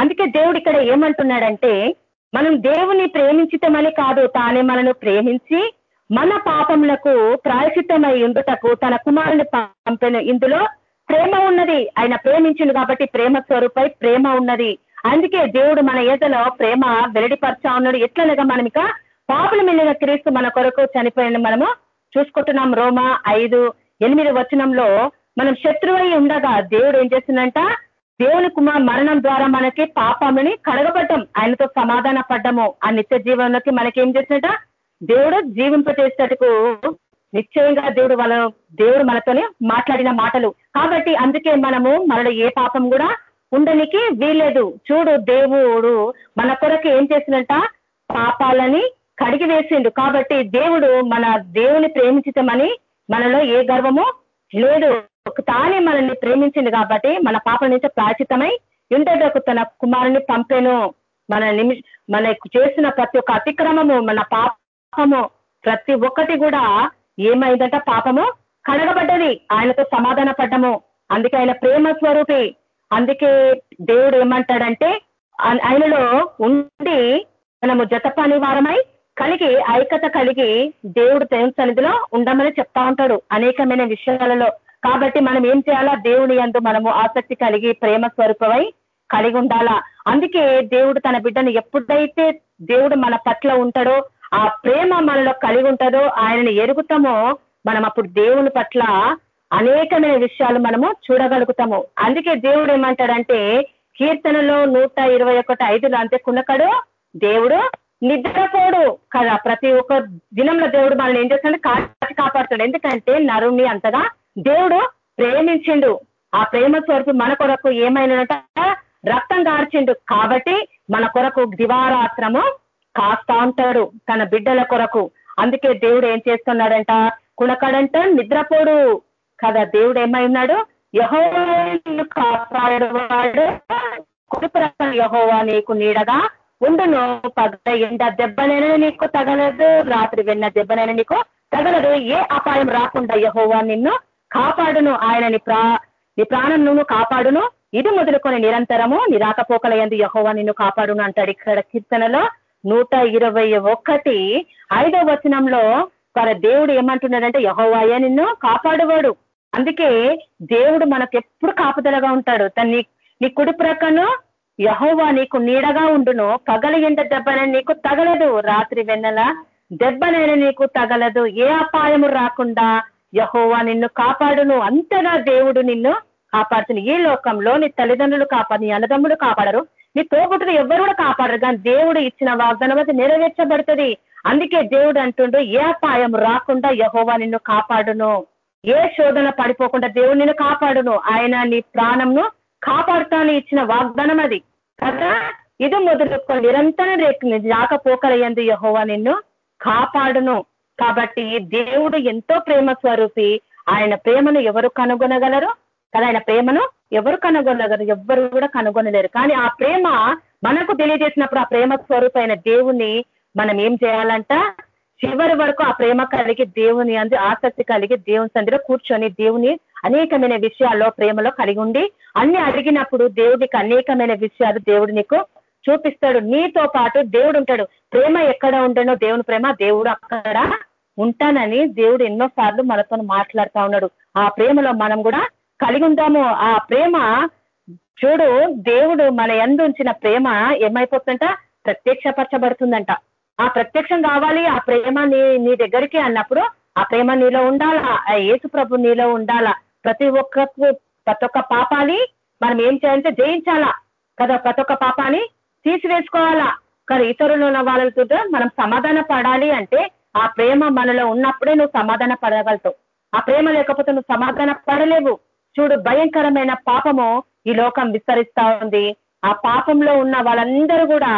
అందుకే దేవుడు ఇక్కడ ఏమంటున్నాడంటే మనం దేవుని ప్రేమించటమని కాదు తానే మనను ప్రేమించి మన పాపములకు ప్రాయచిత్తమై ఉండుటకు తన కుమారుని పంపిన. ఇందులో ప్రేమ ఉన్నది. ఆయన ప్రేమించింది కాబట్టి ప్రేమ స్వరూపై ప్రేమ ఉన్నది. అందుకే దేవుడు మన ఏదలో ప్రేమ వెల్లడిపరచా ఉన్నాడు. ఎట్లనగా మనం ఇక పాపుల మిల్లిన క్రీస్తు మన కొరకు చనిపోయిన మనము చూసుకుంటున్నాం. రోమా ఐదు ఎనిమిది వచనంలో మనం శత్రువై ఉండగా దేవుడు ఏం చేస్తుందంట దేవుని కుమార్ మరణం ద్వారా మనకి పాపముని కడగబడ్డం ఆయనతో సమాధాన పడ్డము. ఆ నిత్య జీవనకి మనకి ఏం చేసినట దేవుడు జీవింపచేసేటకు నిశ్చయంగా దేవుడు వాళ్ళ దేవుడు మనతోనే మాట్లాడిన మాటలు. కాబట్టి అందుకే మనము మనలో ఏ పాపం కూడా ఉండనికి వీలేదు చూడు దేవుడు మన కొరకు ఏం చేసినట్ట పాపాలని కడిగి వేసిండు. కాబట్టి దేవుడు మన దేవుని ప్రేమించటమని మనలో ఏ గర్వము లేదు. తానే మనల్ని ప్రేమించింది కాబట్టి మన పాపల నుంచి ప్రాచితమై ఇంటకు తన కుమారుని పంపెను. మన నిమి మనకు చేసిన ప్రతి ఒక్క అతిక్రమము మన పాపము ప్రతి ఒక్కటి కూడా ఏమైందంట? పాపము కడగబడ్డది. ఆయనతో సమాధాన పడ్డము. అందుకే ఆయన ప్రేమ స్వరూపి. అందుకే దేవుడు ఏమంటాడంటే ఆయనలో ఉండి మనము జతపాని వారమై కలిగి ఐక్యత కలిగి దేవుడు దేవుని సన్నిధిలో ఉండమని చెప్తా ఉంటాడు అనేకమైన విషయాలలో. కాబట్టి మనం ఏం చేయాలా? దేవుని యందు మనము ఆసక్తి కలిగి ప్రేమ స్వరూపమై కలిగి ఉండాలా? అందుకే దేవుడు తన బిడ్డను ఎప్పుడైతే దేవుడు మన పట్ల ఉంటాడో ఆ ప్రేమ మనలో కలిగి ఉంటుందో ఆయనని ఎరుగుతామో మనం అప్పుడు దేవుని పట్ల అనేకమైన విషయాలు మనము చూడగలుగుతాము. అందుకే దేవుడు ఏమంటాడంటే కీర్తనలో నూట ఇరవై ఒకటి ఐదులో అంతేకున్నకడు దేవుడు నిద్రపోడు కదా. ప్రతి ఒక్క దినంలో దేవుడు మనల్ని ఏం చేస్తాడు? కాచి కాపాడుతాడు. ఎందుకంటే నరుణ్ణి అంతగా దేవుడు ప్రేమించిండు. ఆ ప్రేమ స్వరూపు మన కొరకు ఏమైనట రక్తం గార్చిండు. కాబట్టి మన కొరకు దివారాత్రము కాస్తా ఉంటాడు తన బిడ్డల కొరకు. అందుకే దేవుడు ఏం చేస్తున్నాడంట? కుణకడంట నిద్రపోడు కదా దేవుడు ఏమై ఉన్నాడు యహోవాను కాపాడువాడు. కుటుంబ యహోవా నీకు నీడగా ఉండును. పగ ఎండ దెబ్బనైనా నీకు తగలదు. రాత్రి వెన్న దెబ్బనైనా నీకు తగలదు. ఏ అపాయం రాకుండా యహోవా నిన్ను కాపాడును. ఆయన నీ ప్రా నీ ప్రాణం నువ్వు కాపాడును. ఇది మొదలుకొని నిరంతరము నిరాకపోకల ఎందు యహోవా నిన్ను కాపాడును అంటాడు. ఇక్కడ కీర్తనలో నూట ఇరవై ఒకటి ఐదో వచనంలో కానీ దేవుడు ఏమంటున్నాడంటే యహోవాయ నిన్ను కాపాడువాడు. అందుకే దేవుడు మనకు ఎప్పుడు కాపుదలగా ఉంటాడు. తన్ని నీ కుడి ప్రక్కను యహోవా నీకు నీడగా ఉండును. పగల ఎండ దెబ్బనని నీకు తగలదు. రాత్రి వెన్నెల దెబ్బనైనా నీకు తగలదు. ఏ అపాయము రాకుండా యహోవా నిన్ను కాపాడును. అంతగా దేవుడు నిన్ను కాపాడుతుంది ఈ లోకంలో నీ తల్లిదండ్రులు కాపాడు నీ అన్నదమ్ములు కాపాడరు. నీ తోబుట్టులు ఎవరు కూడా కాపాడరు. కానీ దేవుడు ఇచ్చిన వాగ్దానం అది నెరవేర్చబడుతుంది. అందుకే దేవుడు అంటుండు ఏ అపాయం రాకుండా యహోవా నిన్ను కాపాడును. ఏ శోధన పడిపోకుండా దేవుడు నిన్ను కాపాడును. ఆయన నీ ప్రాణంను కాపాడుతాను ఇచ్చిన వాగ్దానం అది. కదా? ఇది మొదలుకొని నిరంతరం రేపు రాకపోకలయ్యందు యహోవా నిన్ను కాపాడును. కాబట్టి దేవుడు ఎంతో ప్రేమ స్వరూపి. ఆయన ప్రేమను ఎవరు కనుగొనగలరు? కదా ఆయన ప్రేమను ఎవరు కనుగొనగలరు? ఎవ్వరు కూడా కనుగొనలేరు. కానీ ఆ ప్రేమ మనకు తెలియజేసినప్పుడు ఆ ప్రేమ స్వరూపైన దేవుని మనం ఏం చేయాలంట? చివరి వరకు ఆ ప్రేమ కలిగి దేవుని అందు ఆసక్తి కలిగి దేవుని సందిలో కూర్చొని దేవుని అనేకమైన విషయాల్లో ప్రేమలో కలిగి ఉండి అన్ని అడిగినప్పుడు దేవుడికి అనేకమైన విషయాలు దేవుడు నీకు చూపిస్తాడు. నీతో పాటు దేవుడు ఉంటాడు. ప్రేమ ఎక్కడ ఉండనో దేవుని ప్రేమ దేవుడు అక్కడ ఉంటానని దేవుడు ఎన్నో సార్లు మనతో మాట్లాడుతా ఉన్నాడు. ఆ ప్రేమలో మనం కూడా కలిగి ఉందాము. ఆ ప్రేమ చూడు దేవుడు మన ఎందు ఉంచిన ప్రేమ ఏమైపోతుందంట? ప్రత్యక్షపరచబడుతుందంట. ఆ ప్రత్యక్షం కావాలి ఆ ప్రేమ నీ నీ దగ్గరికి అన్నప్పుడు ఆ ప్రేమ నీలో ఉండాలా? ఆ యేసు ప్రభు నీలో ఉండాలా? ప్రతి ఒక్క ప్రతి ఒక్క పాపాన్ని మనం ఏం చేయాలంటే జయించాలా? కదా ప్రతి ఒక్క పాపాన్ని తీసివేసుకోవాలా? కానీ ఇతరులు ఉన్న వాళ్ళతో మనం సమాధాన పడాలి అంటే ఆ ప్రేమ మనలో ఉన్నప్పుడే నువ్వు సమాధాన పడగలుగుతావు. ఆ ప్రేమ లేకపోతే నువ్వు సమాధాన పడలేవు. చూడు భయంకరమైన పాపము ఈ లోకం విస్తరిస్తా ఉంది. ఆ పాపంలో ఉన్న వాళ్ళందరూ కూడా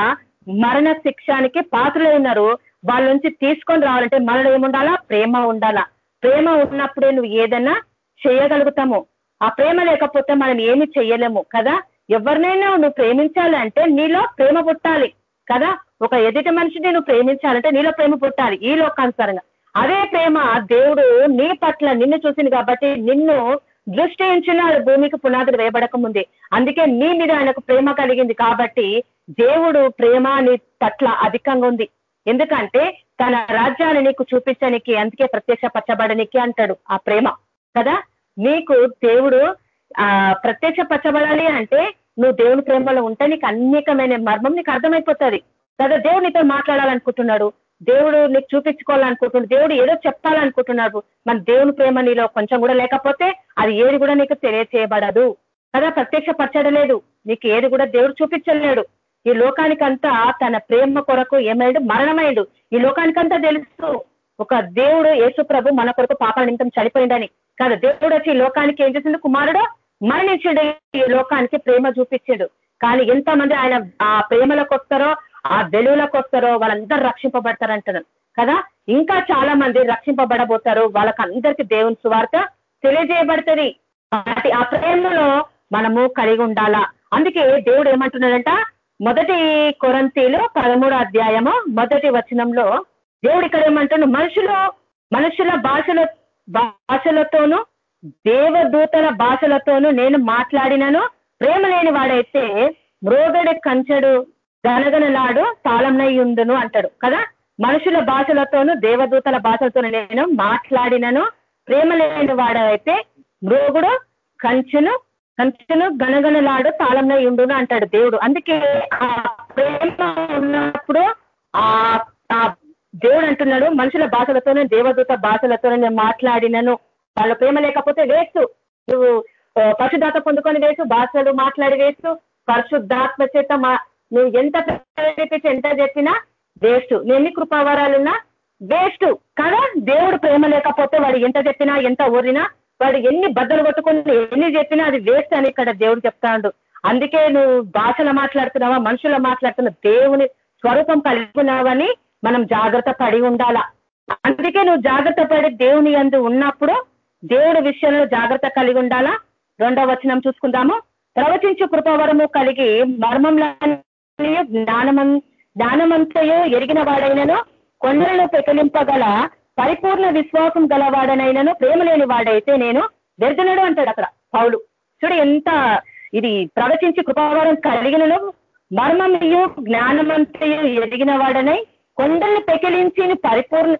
మరణ శిక్షానికి పాత్రులైనారు. ఉన్నారు వాళ్ళ నుంచి తీసుకొని రావాలంటే మనలో ఏముండాలా? ప్రేమ ఉండాలా? ప్రేమ ఉన్నప్పుడే నువ్వు ఏదైనా చేయగలుగుతాము. ఆ ప్రేమ లేకపోతే మనం ఏమి చేయలేము కదా? ఎవరినైనా నువ్వు ప్రేమించాలి అంటే నీలో ప్రేమ పుట్టాలి కదా? ఒక ఎదుటి మనిషిని నువ్వు ప్రేమించాలంటే నీలో ప్రేమ పుట్టాలి ఈ లోకానుసారంగా. అదే ప్రేమ దేవుడు నీ పట్ల నిన్ను చూసింది కాబట్టి నిన్ను దృష్టి ఉంచినాడు భూమికి పునాదులు వేయబడక ముందే అందుకే నీ మీద ఆయనకు ప్రేమ కలిగింది కాబట్టి దేవుడు ప్రేమ నీ పట్ల అధికంగా ఉంది. ఎందుకంటే తన రాజ్యాన్ని నీకు చూపించడానికి అందుకే ప్రత్యక్షపరచబడనికి అంటాడు ఆ ప్రేమ. కదా? నీకు దేవుడు ఆ ప్రత్యక్ష పచ్చబడాలి అంటే నువ్వు దేవుని ప్రేమలో ఉంటే నీకు అనేకమైన మర్మం నీకు అర్థమైపోతుంది. కదా? దేవుడు నీతో మాట్లాడాలనుకుంటున్నాడు. దేవుడు నీకు చూపించుకోవాలనుకుంటున్నాడు. దేవుడు ఏదో చెప్పాలనుకుంటున్నాడు. మన దేవుని ప్రేమ నీలో కొంచెం కూడా లేకపోతే అది ఏది కూడా నీకు తెలియచేయబడదు. కదా? ప్రత్యక్ష పరచడలేదు నీకు ఏది కూడా దేవుడు చూపించలేడు. ఈ లోకానికంతా తన ప్రేమ కొరకు ఏమైండు? మరణమైండు. ఈ లోకానికంతా తెలుసు ఒక దేవుడు యేసు ప్రభు మన కొరకు పాపాల నిమిత్తం చనిపోయిందని కాదు దేవుడు వచ్చి ఈ లోకానికి ఏం చేసిండు? కుమారుడు మరణించాడు. ఈ లోకానికి ప్రేమ చూపించాడు. కానీ ఎంతమంది ఆయన ఆ ప్రేమలకు వస్తారో ఆ వెలుగులకు వస్తారో వాళ్ళందరూ రక్షింపబడతారంటారు కదా? ఇంకా చాలా మంది రక్షింపబడబోతారు. వాళ్ళకి దేవుని సువార్త తెలియజేయబడుతుంది. ఆ ప్రేమలో మనము కలిగి ఉండాలా? అందుకే దేవుడు ఏమంటున్నాడంట? మొదటి కొరంతీలు పదమూడో అధ్యాయము మొదటి వచనంలో దేవుడు ఇక్కడ ఏమంటున్నాడు? మనుషులు మనుషుల భాషల భాషలతోనూ దేవదూతల భాషలతోనూ నేను మాట్లాడినను. ప్రేమ లేని వాడైతే మ్రోగడి కంచెడు గనగనలాడు తాళంనై ఉండును అంటాడు కదా? మనుషుల భాషలతోనూ దేవదూతల భాషలతోనూ నేను మాట్లాడినను. ప్రేమ లేని వాడైతే మృగుడు కంచును కంచును గణగణలాడు తాళంలో ఉండును అంటాడు దేవుడు. అందుకే ఆ ప్రేమ ఉన్నప్పుడు ఆ దేవుడు అంటున్నాడు మనుషుల భాషలతోనే దేవదూత భాషలతోనే నేను మాట్లాడినను. వాళ్ళ ప్రేమ లేకపోతే వేస్తూ నువ్వు పరిశుద్ధాత్మ పొందుకొని వేసు భాషలు మాట్లాడి వేసు పరిశుద్ధాత్మ చేత నువ్వు ఎంత ప్రేరేపించి ఎంత చెప్పినా వేస్ట్. ఎన్ని కృపావరాలున్నా వేస్ట్. కదా దేవుడు ప్రేమ లేకపోతే వాడు ఎంత చెప్పినా ఎంత ఊరినా వాడు ఎన్ని బద్దలు కొట్టుకుని ఎన్ని చెప్పినా అది వేస్ట్ అని ఇక్కడ దేవుడు చెప్తాడు. అందుకే నువ్వు భాషలో మాట్లాడుతున్నావా మనుషులు మాట్లాడుతున్న దేవుని స్వరూపం కలిగినావని మనం జాగ్రత్త పడి ఉండాలా. అందుకే నువ్వు జాగ్రత్త పడి దేవుని అందు ఉన్నప్పుడు దేవుడి విషయంలో జాగ్రత్త కలిగి ఉండాలా? రెండవ వచనం చూసుకుందాము. ప్రవచించు కృపవరము కలిగి మర్మంలో జ్ఞానమం జ్ఞానమంతయో ఎరిగిన వాడైనను కొండలను పెకలింపగల పరిపూర్ణ విశ్వాసం గలవాడనైనను ప్రేమ లేని వాడైతే నేను వ్యర్థనడు అంటాడు అక్కడ పౌలు. చూడు ఎంత ఇది ప్రవచించి కృపావరం కలిగినను మర్మమియు జ్ఞానమంతయు ఎదిగిన వాడనై కొండల్ని పెకిలించి పరిపూర్ణ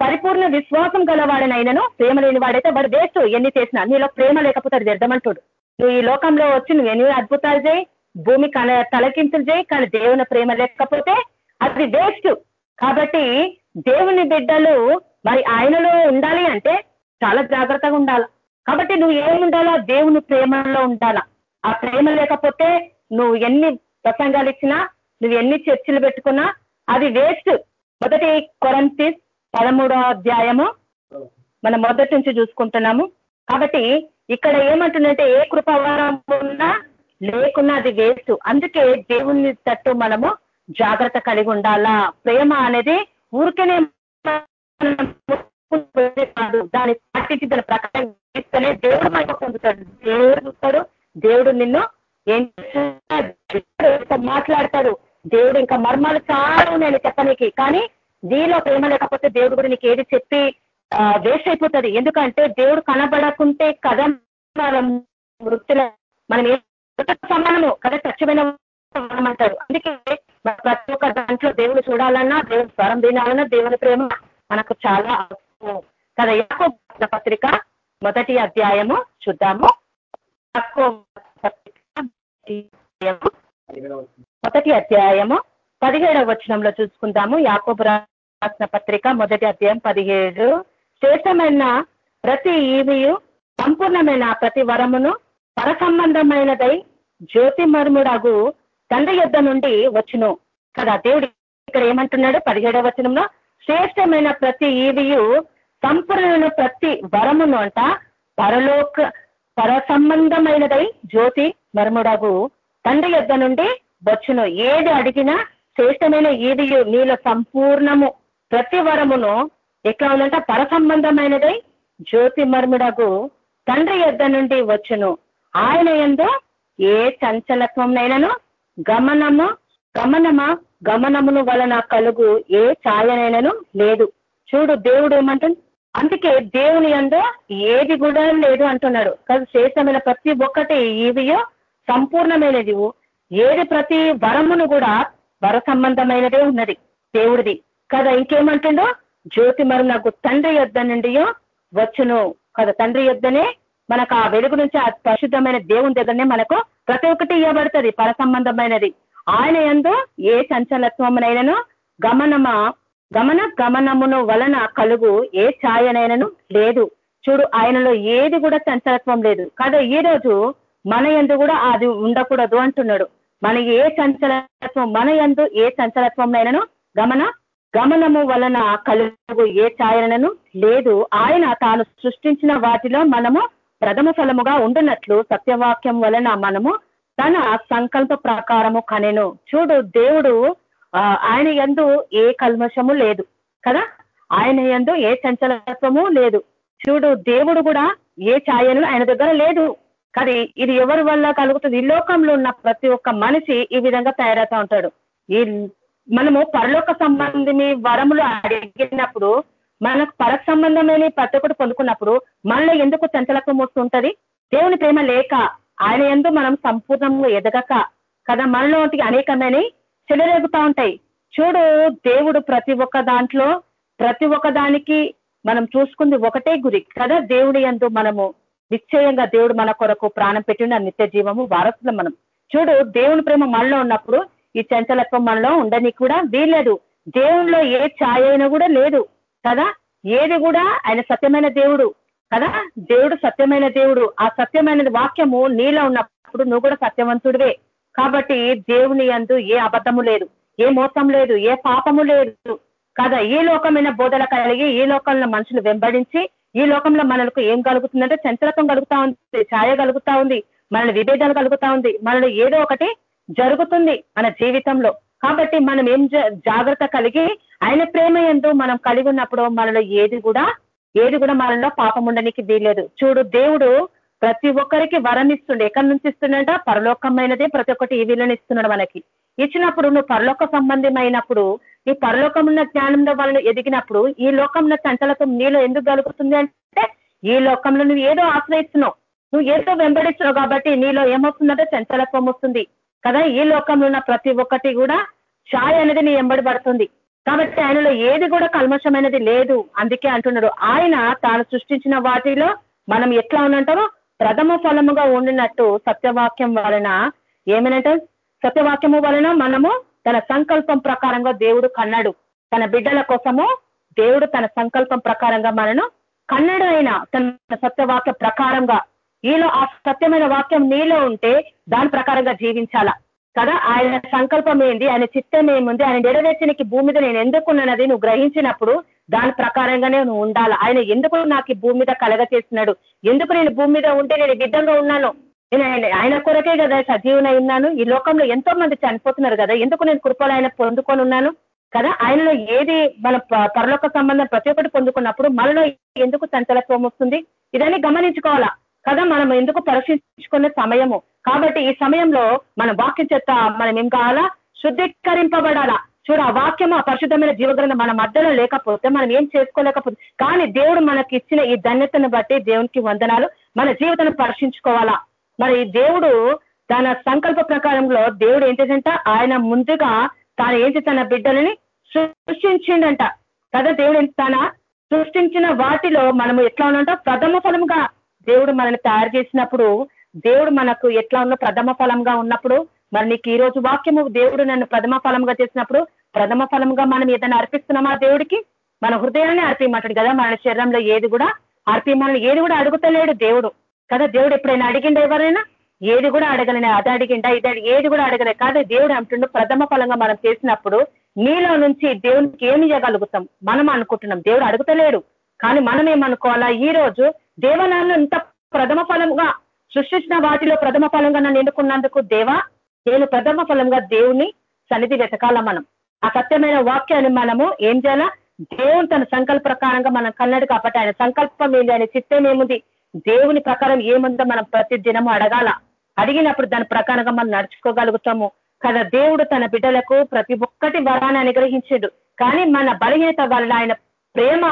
పరిపూర్ణ విశ్వాసం గలవాడనైనను ప్రేమ లేని వాడైతే వాడు వేస్ట్ ఎన్ని చేసినా. నీలో ప్రేమ లేకపోతే అది వ్యర్థమంటాడు. నువ్వు ఈ లోకంలో వచ్చి నువ్వు ఎన్ని అద్భుతాలు చేయి భూమి కల తలకింపులు చేయి కానీ దేవుని ప్రేమ లేకపోతే అది వేస్ట్. కాబట్టి దేవుని బిడ్డలు మరి ఆయనలో ఉండాలి అంటే చాలా జాగ్రత్తగా ఉండాలి. కాబట్టి నువ్వు ఏముండాలా దేవుని ప్రేమలో ఉండాలా. ఆ ప్రేమ లేకపోతే నువ్వు ఎన్ని ప్రసంగాలు ఇచ్చినా నువ్వు ఎన్ని చర్చలు పెట్టుకున్నా అది వేస్ట్. మొదటి కొరంతిస్ పదమూడో అధ్యాయము మనం మొదటి నుంచి చూసుకుంటున్నాము. కాబట్టి ఇక్కడ ఏమంటుందంటే ఏ కృపవారం ఉన్నా లేకున్నా అది వేస్ట్. అందుకే దేవుని తట్టు మనము జాగ్రత్త కలిగి ఉండాలా. ప్రేమ అనేది ఊరికనే కాదు. దాని పాటించి దాని ప్రకారం ఇస్తేనే దేవుడు మనకు పొందుతాడు. దేవుడు చూస్తాడు దేవుడు నిన్ను ఏం మాట్లాడతాడు? దేవుడు ఇంకా మర్మాలు చాలా నేను చెప్పనీకి. కానీ నీలో ప్రేమ లేకపోతే దేవుడు కూడా నీకు ఏది చెప్పి వేస్ట్ అయిపోతుంది. ఎందుకంటే దేవుడు కనబడకుంటే కదా వృత్తిలో మనం ఏ సమానము కదా స్వచ్ఛమైన అంటారు. అందుకే ప్రతి ఒక్క దాంట్లో దేవుడు చూడాలన్నా దేవుని స్వరం వినాలన్నా దేవుని ప్రేమ మనకు చాలా కదా యాకో పత్రిక మొదటి అధ్యాయము చూద్దాము. మొదటి అధ్యాయము పదిహేడవ వచనంలో చూసుకుందాము. యాకోబు రాసిన పత్రిక మొదటి అధ్యాయం పదిహేడు. శ్రేష్టమైన ప్రతి ఈవియు సంపూర్ణమైన ప్రతి వరమును పరసంబంధమైనదై జ్యోతిమర్ముడగు తండ్రి యుద్ధ నుండి వచ్చును. కదా దేవుడు ఇక్కడ ఏమంటున్నాడు? పదిహేడవ వచనంలో శ్రేష్టమైన ప్రతి ఈవియు సంపూర్ణమైన ప్రతి వరమును అంట పరలోక పర సంబంధమైనదై జ్యోతి మర్ముడగు. తండ్రి యుద్ధ నుండి వచ్చును. ఏది అడిగినా శ్రేష్టమైన ఈదియు నీలో సంపూర్ణము ప్రతి వరమును ఎట్లా ఉందంట? పర సంబంధమైనదై జ్యోతి మర్ముడగు. తండ్రి యుద్ధ నుండి వచ్చును. ఆయన ఎందు ఏ చంచలత్వంనైనాను గమనము గమనమా? గమనమును వలన కలుగు ఏ ఛాయనైనను లేదు. చూడు దేవుడు ఏమంటుంది అందుకే దేవుని అందు ఏది కూడా లేదు అంటున్నాడు. కాదు శ్రేష్టమైన ప్రతి ఒక్కటి ఇవియో సంపూర్ణమైనది. ఏది ప్రతి వరమును కూడా వర సంబంధమైనదే ఉన్నది దేవుడిది. కదా ఇంకేమంటుండో? జ్యోతి మరి నాకు తండ్రి యొద్ద నుండియో వచ్చును. కదా తండ్రి యొద్దనే మనకు ఆ వెలుగు నుంచి ఆ పరిశుద్ధమైన దేవుని దగ్గరనే మనకు ప్రతి ఒక్కటి ఇవ్వబడుతుంది పర సంబంధమైనది ఆయన ఎందు ఏ చంచలత్వమునైనను గమనమా? గమన గమనమును వలన కలుగు ఏ ఛాయనైనను లేదు. చూడు ఆయనలో ఏది కూడా చంచలత్వం లేదు. కదా ఈ రోజు మన ఎందు కూడా అది ఉండకూడదు అంటున్నాడు. మన ఏ చంచలత్వం మన ఎందు ఏ చంచలత్వంనైనాను గమన గమనము వలన కలుగు ఏ ఛాయనను లేదు. ఆయన తాను సృష్టించిన వాటిలో మనము ప్రథమ ఫలముగా ఉండునట్లు సత్యవాక్యం వలన మనము తన సంకల్ప ప్రకారము కనెను. చూడు దేవుడు ఆయన ఎందు ఏ కల్మషము లేదు కదా? ఆయన ఎందు ఏ చంచలత్వము లేదు. చూడు దేవుడు కూడా ఏ ఛాయను ఆయన దగ్గర లేదు. కానీ ఇది ఎవరి వల్ల కలుగుతుంది? ఈ లోకంలో ఉన్న ప్రతి ఒక్క మనిషి ఈ విధంగా తయారవుతా ఉంటాడు. ఈ మనము పరలోక సంబంధిని వరములు అడిగినప్పుడు మనకు పర సంబంధమైన ప్రతి ఒక్కటి పొందుకున్నప్పుడు మనలో ఎందుకు చంచలత్వం వస్తుంటది? దేవుని ప్రేమ లేక ఆయన ఎందు మనం సంపూర్ణంగా ఎదగక కదా? మనలో అనేకమైన చెలరేగుతా ఉంటాయి. చూడు దేవుడు ప్రతి ఒక్క దాంట్లో ప్రతి ఒక్క దానికి మనం చూసుకుంది ఒకటే గురి కదా? దేవుడి ఎందు మనము నిశ్చయంగా దేవుడు మన కొరకు ప్రాణం పెట్టిన నిత్య జీవము వారసులం మనం. చూడు దేవుని ప్రేమ మనలో ఉన్నప్పుడు ఈ చంచలత్వం మనలో ఉండని కూడా వీల్లేదు. దేవునిలో ఏ ఛాయ అయినా కూడా లేదు. కదా? ఏది కూడా ఆయన సత్యమైన దేవుడు కదా? దేవుడు సత్యమైన దేవుడు. ఆ సత్యమైన వాక్యము నీలో ఉన్నప్పుడు నువ్వు కూడా సత్యవంతుడివే. కాబట్టి దేవుని అందు ఏ అబద్ధము లేదు ఏ మోసం లేదు ఏ పాపము లేదు కదా? ఈ లోకమైన బోధన కలిగి ఈ లోకంలో మనుషులు వెంబడించి ఈ లోకంలో మనకు ఏం కలుగుతుందంటే చంచలత్వం కలుగుతా ఉంది ఛాయ కలుగుతా ఉంది మనల్ని విభేదాలు కలుగుతా ఉంది మనలో ఏదో ఒకటి జరుగుతుంది మన జీవితంలో. కాబట్టి మనం ఏం జాగ్రత్త కలిగి ఆయన ప్రేమ ఎందు మనం కలిగి ఉన్నప్పుడు మనలో ఏది కూడా ఏది కూడా మనలో పాపం ఉండడానికి వీలేదు చూడు దేవుడు ప్రతి ఒక్కరికి వరం ఇస్తుండే. ఎక్కడి నుంచి ఇస్తుండట? పరలోకమైనదే ప్రతి ఒక్కటి ఈ వీళ్ళని ఇస్తున్నాడు మనకి. ఇచ్చినప్పుడు నువ్వు పరలోక సంబంధమైనప్పుడు నీ పరలోకమున్న జ్ఞానంలో వాళ్ళని ఎదిగినప్పుడు ఈ లోకంలో చంచలతో నీలో ఎందుకు కలుగుతుంది అంటే ఈ లోకంలో నువ్వు ఏదో ఆశ్రయిస్తున్నావు. నువ్వు ఏదో వెంబడిస్తున్నావు కాబట్టి నీలో ఏమవుతుందంటే చంచలత్వం వస్తుంది. కదా? ఈ లోకంలో ఉన్న ప్రతి ఒక్కటి కూడా ఛాయ్ అనేది నీ ఎంబడి పడుతుంది. కాబట్టి ఆయనలో ఏది కూడా కల్మషమైనది లేదు. అందుకే అంటున్నాడు ఆయన తాను సృష్టించిన వాటిలో మనం ఎట్లా ఉన్నంటామో ప్రథమ ఫలముగా ఉండినట్టు సత్యవాక్యం వలన ఏమనంటే సత్యవాక్యము వలన మనము తన సంకల్పం ప్రకారంగా దేవుడు కన్నాడు. తన బిడ్డల కోసము దేవుడు తన సంకల్పం ప్రకారంగా మనను కన్నడు అయిన తన సత్యవాక్య ప్రకారంగా. ఈలో ఆ సత్యమైన వాక్యం నీలో ఉంటే దాని ప్రకారంగా జీవించాలా? కదా? ఆయన సంకల్పం ఏంది? ఆయన చిత్తం ఏముంది? ఆయన నెరవేర్చనికి భూమి మీద నేను ఎందుకున్నది? నువ్వు గ్రహించినప్పుడు దాని ప్రకారంగానే నువ్వు ఉండాలి. ఆయన ఎందుకు నాకు భూమి మీద కలగ చేసినాడు ఎందుకు నేను భూమి మీద ఉంటే నేను విధంగా ఉన్నాను? నేను ఆయన కొరకే కదా సజీవునై ఉన్నాను? ఈ లోకంలో ఎంతో మంది చనిపోతున్నారు కదా? ఎందుకు నేను కృపలు ఆయన పొందుకొని ఉన్నాను? కదా? ఆయనలో ఏది మన పరలోక సంబంధం ప్రతి ఒక్కటి పొందుకున్నప్పుడు మనలో ఎందుకు సంచలత్వం వస్తుంది? ఇదని గమనించుకోవాలా? కదా మనం ఎందుకు పరీక్షించుకునే సమయము? కాబట్టి ఈ సమయంలో మన వాక్యం చేత మనం ఏం కావాలా? శుద్ధీకరింపబడాలా. చూడు ఆ వాక్యము ఆ పరిశుద్ధమైన జీవగ్రంథం మన మధ్యలో లేకపోతే మనం ఏం చేసుకోలేకపోతే? కానీ దేవుడు మనకి ఇచ్చిన ఈ ధన్యతను బట్టి దేవునికి వందనాలు. మన జీవితాన్ని పరీక్షించుకోవాలా? మరి దేవుడు తన సంకల్ప ప్రకారంలో దేవుడు ఏంటంటే ఆయన ముందుగా తాను ఏంటి తన బిడ్డలని సృష్టించిండంట. కదా దేవుడు తన సృష్టించిన వాటిలో మనము ఎట్లా ఉన్నట ప్రథమ ఫలంగా దేవుడు మనల్ని తయారు చేసినప్పుడు దేవుడు మనకు ఎట్లా ఉన్న ప్రథమ ఫలంగా ఉన్నప్పుడు మరి నీకు ఈ రోజు వాక్యము దేవుడు నన్ను ప్రథమ ఫలంగా చేసినప్పుడు ప్రథమ ఫలంగా మనం ఏదైనా అర్పిస్తున్నామా దేవుడికి? మన హృదయాన్ని అర్పిమంటాడు కదా మన శరీరంలో ఏది కూడా అర్పిమని ఏది కూడా అడుగుతలేడు దేవుడు. కదా దేవుడు ఎప్పుడైనా అడిగిండా ఎవరైనా? ఏది కూడా అడగలేని అది అడిగిండా ఇది ఏది కూడా అడగలే. కాదు దేవుడు అంటుండు ప్రథమ ఫలంగా మనం చేసినప్పుడు నీలో నుంచి దేవునికి ఏమి చేయగలుగుతాం మనం అనుకుంటున్నాం దేవుడు అడుగుతలేడు. కానీ మనం ఏమనుకోవాలా? ఈ రోజు దేవనాలను ఇంత ప్రథమ ఫలంగా సృష్టించిన వాటిలో ప్రథమ ఫలంగా నన్ను ఎన్నుకున్నందుకు దేవా నేను ప్రథమ ఫలంగా దేవుని సన్నిధి వెతకాల మనం. ఆ సత్యమైన వాక్యాన్ని మనము ఏం చేయాలా? దేవుని తన సంకల్ప ప్రకారంగా మనం కన్నాడు కాబట్టి ఆయన సంకల్పం ఏంది? ఆయన చిత్తం ఏముంది? దేవుని ప్రకారం ఏముందో మనం ప్రతి దినము అడగాల. అడిగినప్పుడు దాని ప్రకారంగా మనం నడుచుకోగలుగుతాము. కదా దేవుడు తన బిడ్డలకు ప్రతి ఒక్కటి వరాన్ని అనుగ్రహించాడు. కానీ మన బలహీనత వలన ఆయన ప్రేమ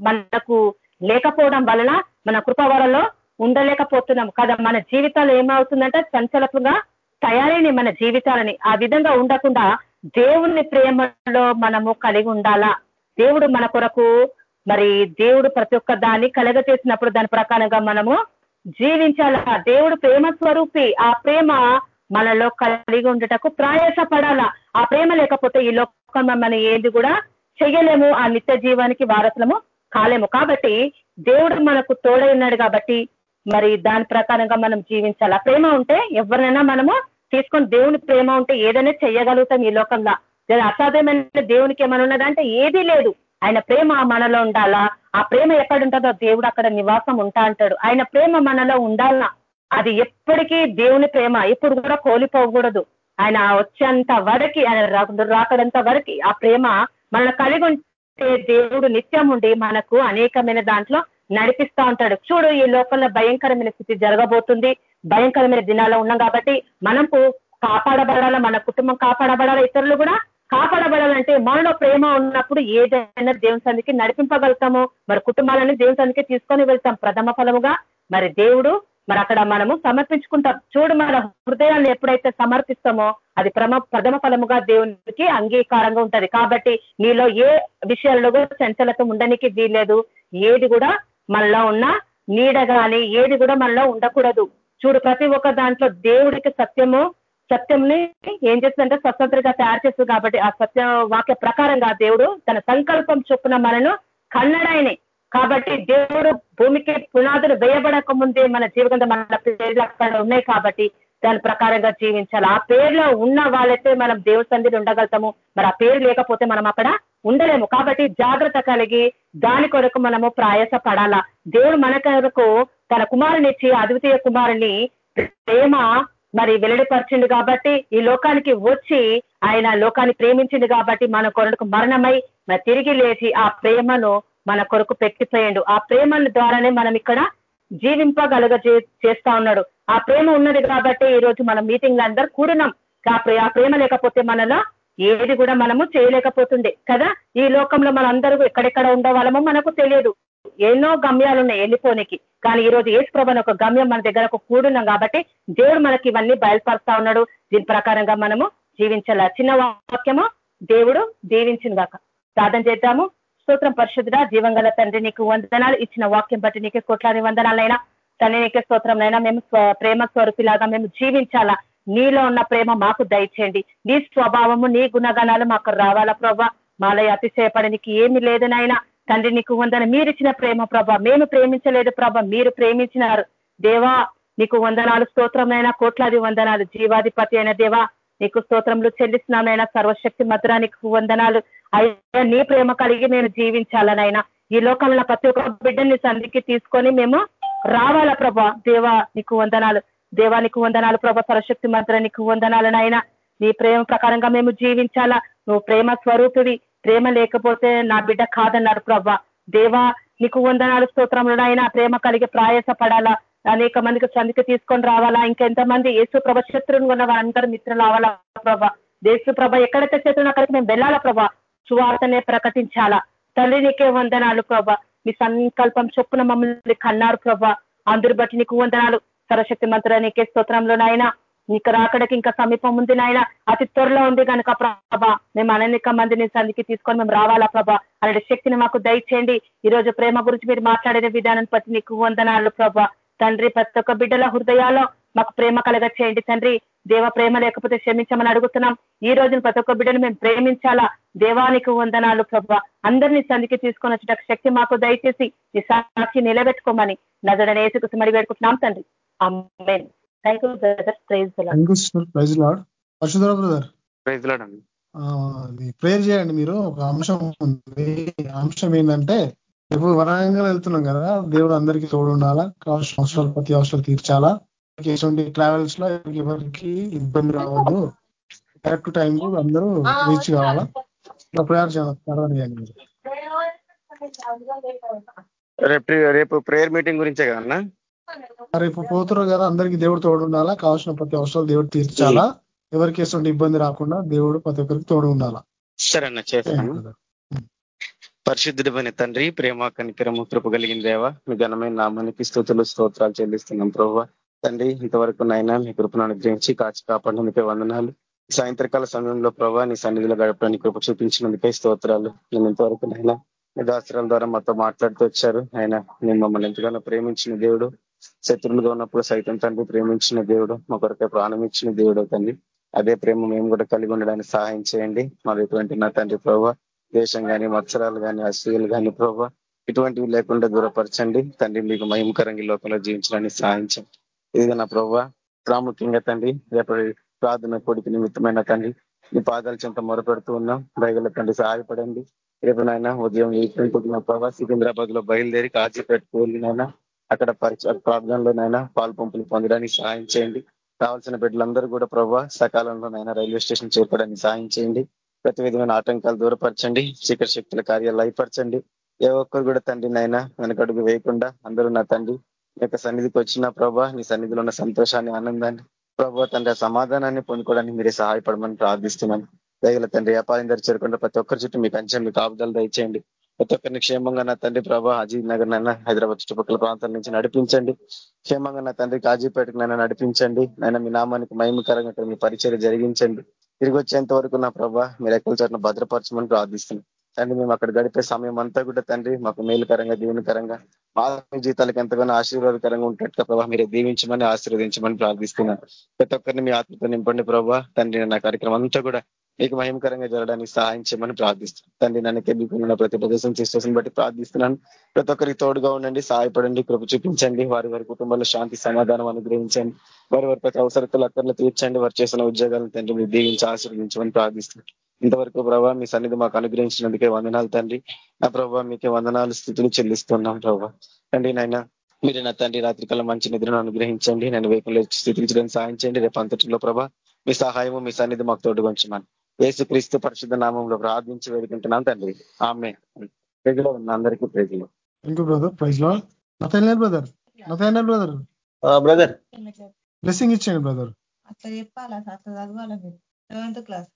మనకు లేకపోవడం వలన మన కృపవరలో ఉండలేకపోతున్నాం కదా మన జీవితాలు ఏమవుతుందంటే చంచలపుగా తయారైన మన జీవితాలని. ఆ విధంగా ఉండకుండా దేవుని ప్రేమలో మనము కలిగి ఉండాలా? దేవుడు మన కొరకు మరి దేవుడు ప్రతి ఒక్క దాన్ని కలగ చేసినప్పుడు దాని ప్రకారంగా మనము జీవించాల? దేవుడు ప్రేమ స్వరూపి. ఆ ప్రేమ మనలో కలిగి ఉండటకు ప్రయాసపడాలా? ఆ ప్రేమ లేకపోతే ఈ లోకం మనం ఏది కూడా చెయ్యలేము. ఆ నిత్య జీవానికి వారసులము కాలేము. కాబట్టి దేవుడు మనకు తోడైనాడు కాబట్టి మరి దాని ప్రకారంగా మనం జీవించాలి? ప్రేమ ఉంటే ఎవరినైనా మనము తీసుకొని దేవుని ప్రేమ ఉంటే ఏదైనా చేయగలుగుతాం ఈ లోకంలో. అసాధ్యమైన దేవునికి ఏమైనా ఉన్నదంటే ఏదీ లేదు. ఆయన ప్రేమ మనలో ఉండాలా? ఆ ప్రేమ ఎక్కడుంటుందో దేవుడు అక్కడ నివాసం ఉంటా అంటాడు. ఆయన ప్రేమ మనలో ఉండాలా? అది ఎప్పటికీ దేవుని ప్రేమ. ఎప్పుడు కూడా కోలిపోకూడదు. ఆయన వచ్చేంత వరకు ఆయన రాకడంత వరకు ఆ ప్రేమ మన కలిగి దేవుడు నిత్యం ఉండి మనకు అనేకమైన దాంట్లో నడిపిస్తా ఉంటాడు. చూడు ఈ లోకంలో భయంకరమైన స్థితి జరగబోతుంది. భయంకరమైన దినాల్లో ఉన్నాం కాబట్టి మనకు కాపాడబడాల మన కుటుంబం కాపాడబడాల ఇతరులు కూడా కాపాడబడాలంటే మనలో ప్రేమ ఉన్నప్పుడు ఏదైనా దేవుని సందికి నడిపింపగలుగుతాము. మరి కుటుంబాలని దేవుని సందికి తీసుకొని వెళ్తాం ప్రథమ ఫలముగా. మరి దేవుడు మరి అక్కడ మనము సమర్పించుకుంటాం. చూడు మన హృదయాన్ని ఎప్పుడైతే సమర్పిస్తామో అది ప్రమ ప్రథమ ఫలముగా దేవునికి అంగీకారంగా ఉంటది. కాబట్టి నీలో ఏ విషయాల్లో కూడా చంచలత ఉండనికి వీలేదు ఏది కూడా మనలో ఉన్న నీడ కానీ ఏది కూడా మనలో ఉండకూడదు. చూడు ప్రతి ఒక్క దాంట్లో దేవుడికి సత్యము సత్యంని ఏం చేస్తుందంటే స్వతంత్రంగా తయారు చేస్తుంది కాబట్టి ఆ సత్య వాక్య ప్రకారంగా దేవుడు తన సంకల్పం చొప్పున మనను కన్నడాయని కాబట్టి దేవుడు భూమికి పునాదులు వేయబడక ముందే మన జీవితంలో మన పేర్లు అక్కడ ఉన్నాయి కాబట్టి దాని ప్రకారంగా జీవించాలి. ఆ పేర్లో ఉన్న వాళ్ళైతే మనం దేవుడి సంధిని ఉండగలుగుతాము. మరి ఆ పేరు లేకపోతే మనం అక్కడ ఉండలేము. కాబట్టి జాగ్రత్త కలిగి దాని కొరకు మనము ప్రయాస పడాలా దేవుడు మన కొరకు తన కుమారునిచ్చి అద్వితీయ కుమారుని ప్రేమ మరి వెల్లడిపరిచింది కాబట్టి ఈ లోకానికి వచ్చి ఆయన లోకాన్ని ప్రేమించింది కాబట్టి మన కొరకు మరణమై మరి తిరిగి లేచి ఆ ప్రేమను మన కొరకు పెట్టిపోయాడు. ఆ ప్రేమ ద్వారానే మనం ఇక్కడ జీవింపగలుగ చేస్తా ఉన్నాడు. ఆ ప్రేమ ఉన్నది కాబట్టి ఈ రోజు మన మీటింగ్ అందరు కూడినాం ఆ ప్రేమ లేకపోతే మనలో ఏది కూడా మనము చేయలేకపోతుండే. కదా? ఈ లోకంలో మనందరూ ఎక్కడెక్కడ ఉండవాళ్ళమో మనకు తెలియదు. ఎన్నో గమ్యాలు ఉన్నాయి వెళ్ళిపోనికి. కానీ ఈ రోజు ఏసు ప్రభాని ఒక గమ్యం మన దగ్గర ఒక కూడున్నాం కాబట్టి దేవుడు మనకి ఇవన్నీ బయలుపరుస్తా ఉన్నాడు. దీని ప్రకారంగా మనము జీవించాల? చిన్న వాక్యము దేవుడు దీవించింది కాక. ప్రార్థన చేద్దాము. స్తోత్రం పరిశుద్ధ జీవంగల తండ్రి నీకు వందనాలు ఇచ్చిన వాక్యం బట్టి నీకే కోట్లాది వందనాలైనా. తండ్రి నీకే స్తోత్రంనైనా మేము ప్రేమ స్వరూపిలాగా మేము జీవించాలా? నీలో ఉన్న ప్రేమ మాకు దయచేయండి. నీ స్వభావము నీ గుణగణాలు మాకు రావాలా ప్రభా? మాలయ అతిశయపడనికి ఏమి లేదనైనా తండ్రి నీకు వందన. మీరు ఇచ్చిన ప్రేమ ప్రభ. మేము ప్రేమించలేదు ప్రభ. మీరు ప్రేమించినారు. దేవా నీకు వందనాలు స్తోత్రమైన కోట్లాది వందనాలు. జీవాధిపతి అయిన దేవా నీకు స్తోత్రములు చెల్లిస్తున్నానైనా సర్వశక్తి మధురానికి వందనాలు. అయ్యా నీ ప్రేమ కలిగి నేను జీవించాలనైనా ఈ లోకంలో ప్రతి ఒక్క బిడ్డని సంధికి తీసుకొని మేము రావాలా ప్రభా? దేవా నీకు వందనాలు. దేవా నీకు వందనాలు ప్రభా. సరశక్తి మంత్ర నీకు వందనాలనైనా నీ ప్రేమ ప్రకారంగా మేము జీవించాలా? నువ్వు ప్రేమ స్వరూపివి. ప్రేమ లేకపోతే నా బిడ్డ కాదన్నారు ప్రభా. దేవా నీకు వందనాలు స్తోత్రంలోనైనా ప్రేమ కలిగి ప్రయాస పడాలా అనేక మందికి సందికి తీసుకొని రావాలా? ఇంకెంతమంది యేసు ప్రభ శత్రువులు ఉన్న వారందరూ మిత్రులు అవ్వాలా ప్రభా? దేశ ప్రభ ఎక్కడైతే శత్రువులు అక్కడికి మేము వెళ్ళాలా ప్రభా? సువార్తనే ప్రకటించాలా? తల్లి నీకే వందనాలు ప్రభా. మీ సంకల్పం చొప్పున మమ్మల్ని కన్నారు ప్రభా. అందరి బట్టి నీకు వందనాలు. సరశక్తి మంత్ర నీకే స్తోత్రంలోనైనా నీకు రాకడికి ఇంకా సమీపం ఉంది నాయన. అతి త్వరలో ఉంది కనుక ప్రభా. మేము అనేక మందిని సందికి తీసుకొని మేము రావాలా ప్రభా. అలాంటి శక్తిని మాకు దయచేయండి. ఈ రోజు ప్రేమ గురించి మీరు మాట్లాడిన విధానం బట్టి నీకు వందనాలు ప్రభా. తండ్రి ప్రతి ఒక్క బిడ్డల హృదయాల్లో మాకు ప్రేమ కలగ చేయండి తండ్రి. దేవ ప్రేమ లేకపోతే క్షమించమని అడుగుతున్నాం. ఈ రోజున ప్రతి ఒక్క బిడ్డను మేము ప్రేమించాలా? దేవానికి వందనాలు ప్రభా అందరినీ సందికి తీసుకొని వచ్చేట శక్తి మాకు దయచేసి ఈ సాక్షి నిలబెట్టుకోమని నజడని ఏసుకు మరి పెట్టుకుంటున్నాం తండ్రి. ప్రేయర్ చేయండి మీరు. ఒక అంశం ఉంది. అంశం ఏంటంటే ఇప్పుడు వరంగల్ వెళ్తున్నాం కదా దేవుడు అందరికీ తోడు ఉండాలా? కావాల్సిన అవసరాలు ప్రతి అవసరాలు తీర్చాలా? ఎటువంటి ట్రావెల్స్లో ఎవరికి ఇబ్బంది రావద్దు. కరెక్ట్ టైం కు అందరూ రీచ్ కావాలా? ప్రేయర్ చేయాలి రేపు రేపు ప్రేయర్ మీటింగ్ గురించే కదన్నా రేపు పోతున్నారు కదా అందరికి దేవుడు తోడు ఉండాలా? కావాల్సిన ప్రతి అవసరాలు దేవుడు తీర్చాలా? ఎవరికి ఎటువంటి ఇబ్బంది రాకుండా దేవుడు ప్రతి ఒక్కరికి తోడు ఉండాలా? సరే అన్న చేస్తాను. పరిశుద్ధుడమైన తండ్రి ప్రేమ కనికరము కృప కలిగిన దేవ మీ ఘనమైన నామానికి స్థుతులు స్తోత్రాలు చెల్లిస్తున్నాం ప్రభు తండ్రి ఇంతవరకు నైనా మీ కృపను అనుగ్రహించి కాచి కాపాడడానికి వందనాలు. సాయంత్రకాల సమయంలో ప్రభా నీ సన్నిధిలో గడపడానికి కృప చూపించినందుకే స్తోత్రాలు. నేను ఇంతవరకు నైనా మీ దాసరాల ద్వారా మాతో మాట్లాడుతూ వచ్చారు. ఆయన నేను మమ్మల్ని ఎంతగానో ప్రేమించిన దేవుడు శత్రులుగా ఉన్నప్పుడు సైతం తండ్రి ప్రేమించిన దేవుడు మా కొరకే ప్రాణం ఇచ్చిన దేవుడు తండ్రి. అదే ప్రేమ మేము కూడా కలిగి ఉండడానికి సహాయం చేయండి. మాది ఇటువంటి నా తండ్రి ప్రభావ దేశం కానీ మత్సరాలు కానీ అసూయలు కానీ ప్రభావ ఇటువంటివి లేకుండా దూరపరచండి. తండ్రి మీకు మహిమకరంగా లోకంలో జీవించడానికి సహాయించండి. ఇది నా ప్రభావ ప్రాముఖ్యంగా తండ్రి రేపటి ప్రార్థన కొడుకు నిమిత్తమైన తండ్రి మీ పాదాలు చెంత మొరపెడుతూ ఉన్నాం. బైగల తండ్రి సహాయపడండి. రేపు నాయన ఉదయం ఏకుంటున్న ప్రభావ సికింద్రాబాద్లో బయలుదేరి కాజీపేటకు వెళ్ళినైనా అక్కడ పరిచయ ప్రార్థనలోనైనా పాలు పంపులు పొందడానికి సహాయం చేయండి. కావాల్సిన బిడ్డలందరూ కూడా ప్రభావ సకాలంలోనైనా రైల్వే స్టేషన్ చేపడానికి సహాయం చేయండి. ప్రతి విధమైన ఆటంకాలు దూరపరచండి చీకటి శక్తుల కార్యాలు అయిపరచండి ఏ ఒక్కరు కూడా తండ్రి నైనా వెనకడుగు వేయకుండా అందరూ నా తండ్రి యొక్క సన్నిధికి వచ్చిన ప్రభా నీ సన్నిధిలో ఉన్న సంతోషాన్ని ఆనందాన్ని ప్రభావ తండ్రి సమాధానాన్ని పొందుకోవడానికి మీరే సహాయపడమని ప్రార్థిస్తున్నాను. దయగల తండ్రి వ్యాపారం ధర చేరకుండా ప్రతి ఒక్కరి చుట్టూ మీకు అంచెం మీకు ఆపుదలు దయచేయండి. ప్రతి ఒక్కరిని క్షేమంగా నా తండ్రి ప్రభా అజీద్ నగర్ నైనా హైదరాబాద్ చుట్టుపక్కల ప్రాంతాల నుంచి నడిపించండి. క్షేమంగా నా తండ్రి కాజీపేటకు నైనా నడిపించండి. నైనా మీ నామానికి మహిమకరంగా మీ పరిచయం జరిగించండి. తిరిగి వచ్చేంత వరకు నా ప్రభా మీరు ఎక్కువ చోట్ల భద్రపరచమని ప్రార్థిస్తున్నాం. తండ్రి మేము అక్కడ గడిపే సమయం అంతా కూడా తండ్రి మాకు మేలుకరంగా దీవెనకరంగా మా జీవితాలకు ఎంతగానో ఆశీర్వాదకరంగా ఉంటట్టుగా ప్రభావ మీరే దీవించమని ఆశీర్వదించమని ప్రార్థిస్తున్నాను ప్రతి ఒక్కరిని మీ ఆత్మతో నింపండి ప్రభావ తండ్రి నా కార్యక్రమం అంతా కూడా మీకు మహిమకరంగా జరగడానికి సహాయం చేయమని ప్రార్థిస్తున్నాను. తండ్రి నన్నకే మీకున్న ప్రతి ప్రదేశం సిస్టర్స్ బట్టి ప్రార్థిస్తున్నాను. ప్రతి ఒక్కరికి తోడుగా ఉండండి సహాయపడండి కృప చూపించండి వారి వారి కుటుంబంలో శాంతి సమాధానం అనుగ్రహించండి వారి వారి ప్రతి అవసరతలు అక్కర్లు తీర్చండి వారు చేసిన ఉద్యోగాలను తండ్రి మీరు దీవించి ఆశీర్వదించమని ప్రార్థిస్తున్నాను. ఇంతవరకు ప్రభావ మీ సన్నిధి మాకు అనుగ్రహించినందుకే వందనాలు తండ్రి. నా ప్రభావ మీకే వందనాలు స్థితిని చెల్లిస్తున్నాం ప్రభావ తండ్రి నాయన మీరు నా తండ్రి రాత్రికాలం మంచి నిద్రను అనుగ్రహించండి. నేను వేకంలో స్థితించడానికి సాయం చేయండి. రేపు అంతటిలో ప్రభా మీ సహాయము మీ సన్నిధి మాకు తోడుగా ఉంచమని. క్రీస్తు పరిశుద్ధ నామంలో ప్రార్థించి వేడుకుంటున్నాం తండ్రి. ఆమె ప్రజలో ఉన్న అందరికీ ప్రజలు థ్యాంక్ యూ బ్రదర్ ప్రైజ్లో Nathaniel brother Nathaniel brother brother blessing ఇచ్చేయండి బ్రదర్ అట్లా చెప్పాలా? అట్లా చదవాలి మీరు? Seventh class.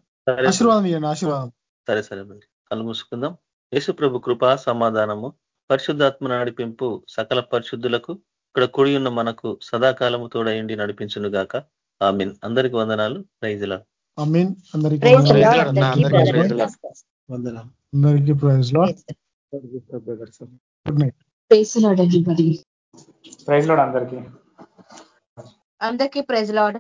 ఆశీర్వాదం ఇవ్వండి ఆశీర్వాదం. సరే సరే బ్రదర్ కళ్ళు మూసుకుందాం. యేసు ప్రభు కృప సమాధానము పరిశుద్ధాత్మ నడిపింపు సకల పరిశుద్ధులకు ఇక్కడ కూడి ఉన్న మనకు సదాకాలము తోడయండి నడిపించును గాక ఆమెన్. అందరికి వందనాలు. ప్రైజ్లా అమీన్ అందరికీ. అందరికీ ప్రైజ్లో గుడ్ నైట్ ప్రైజ్ లోడ్ అందరికీ. Praise lord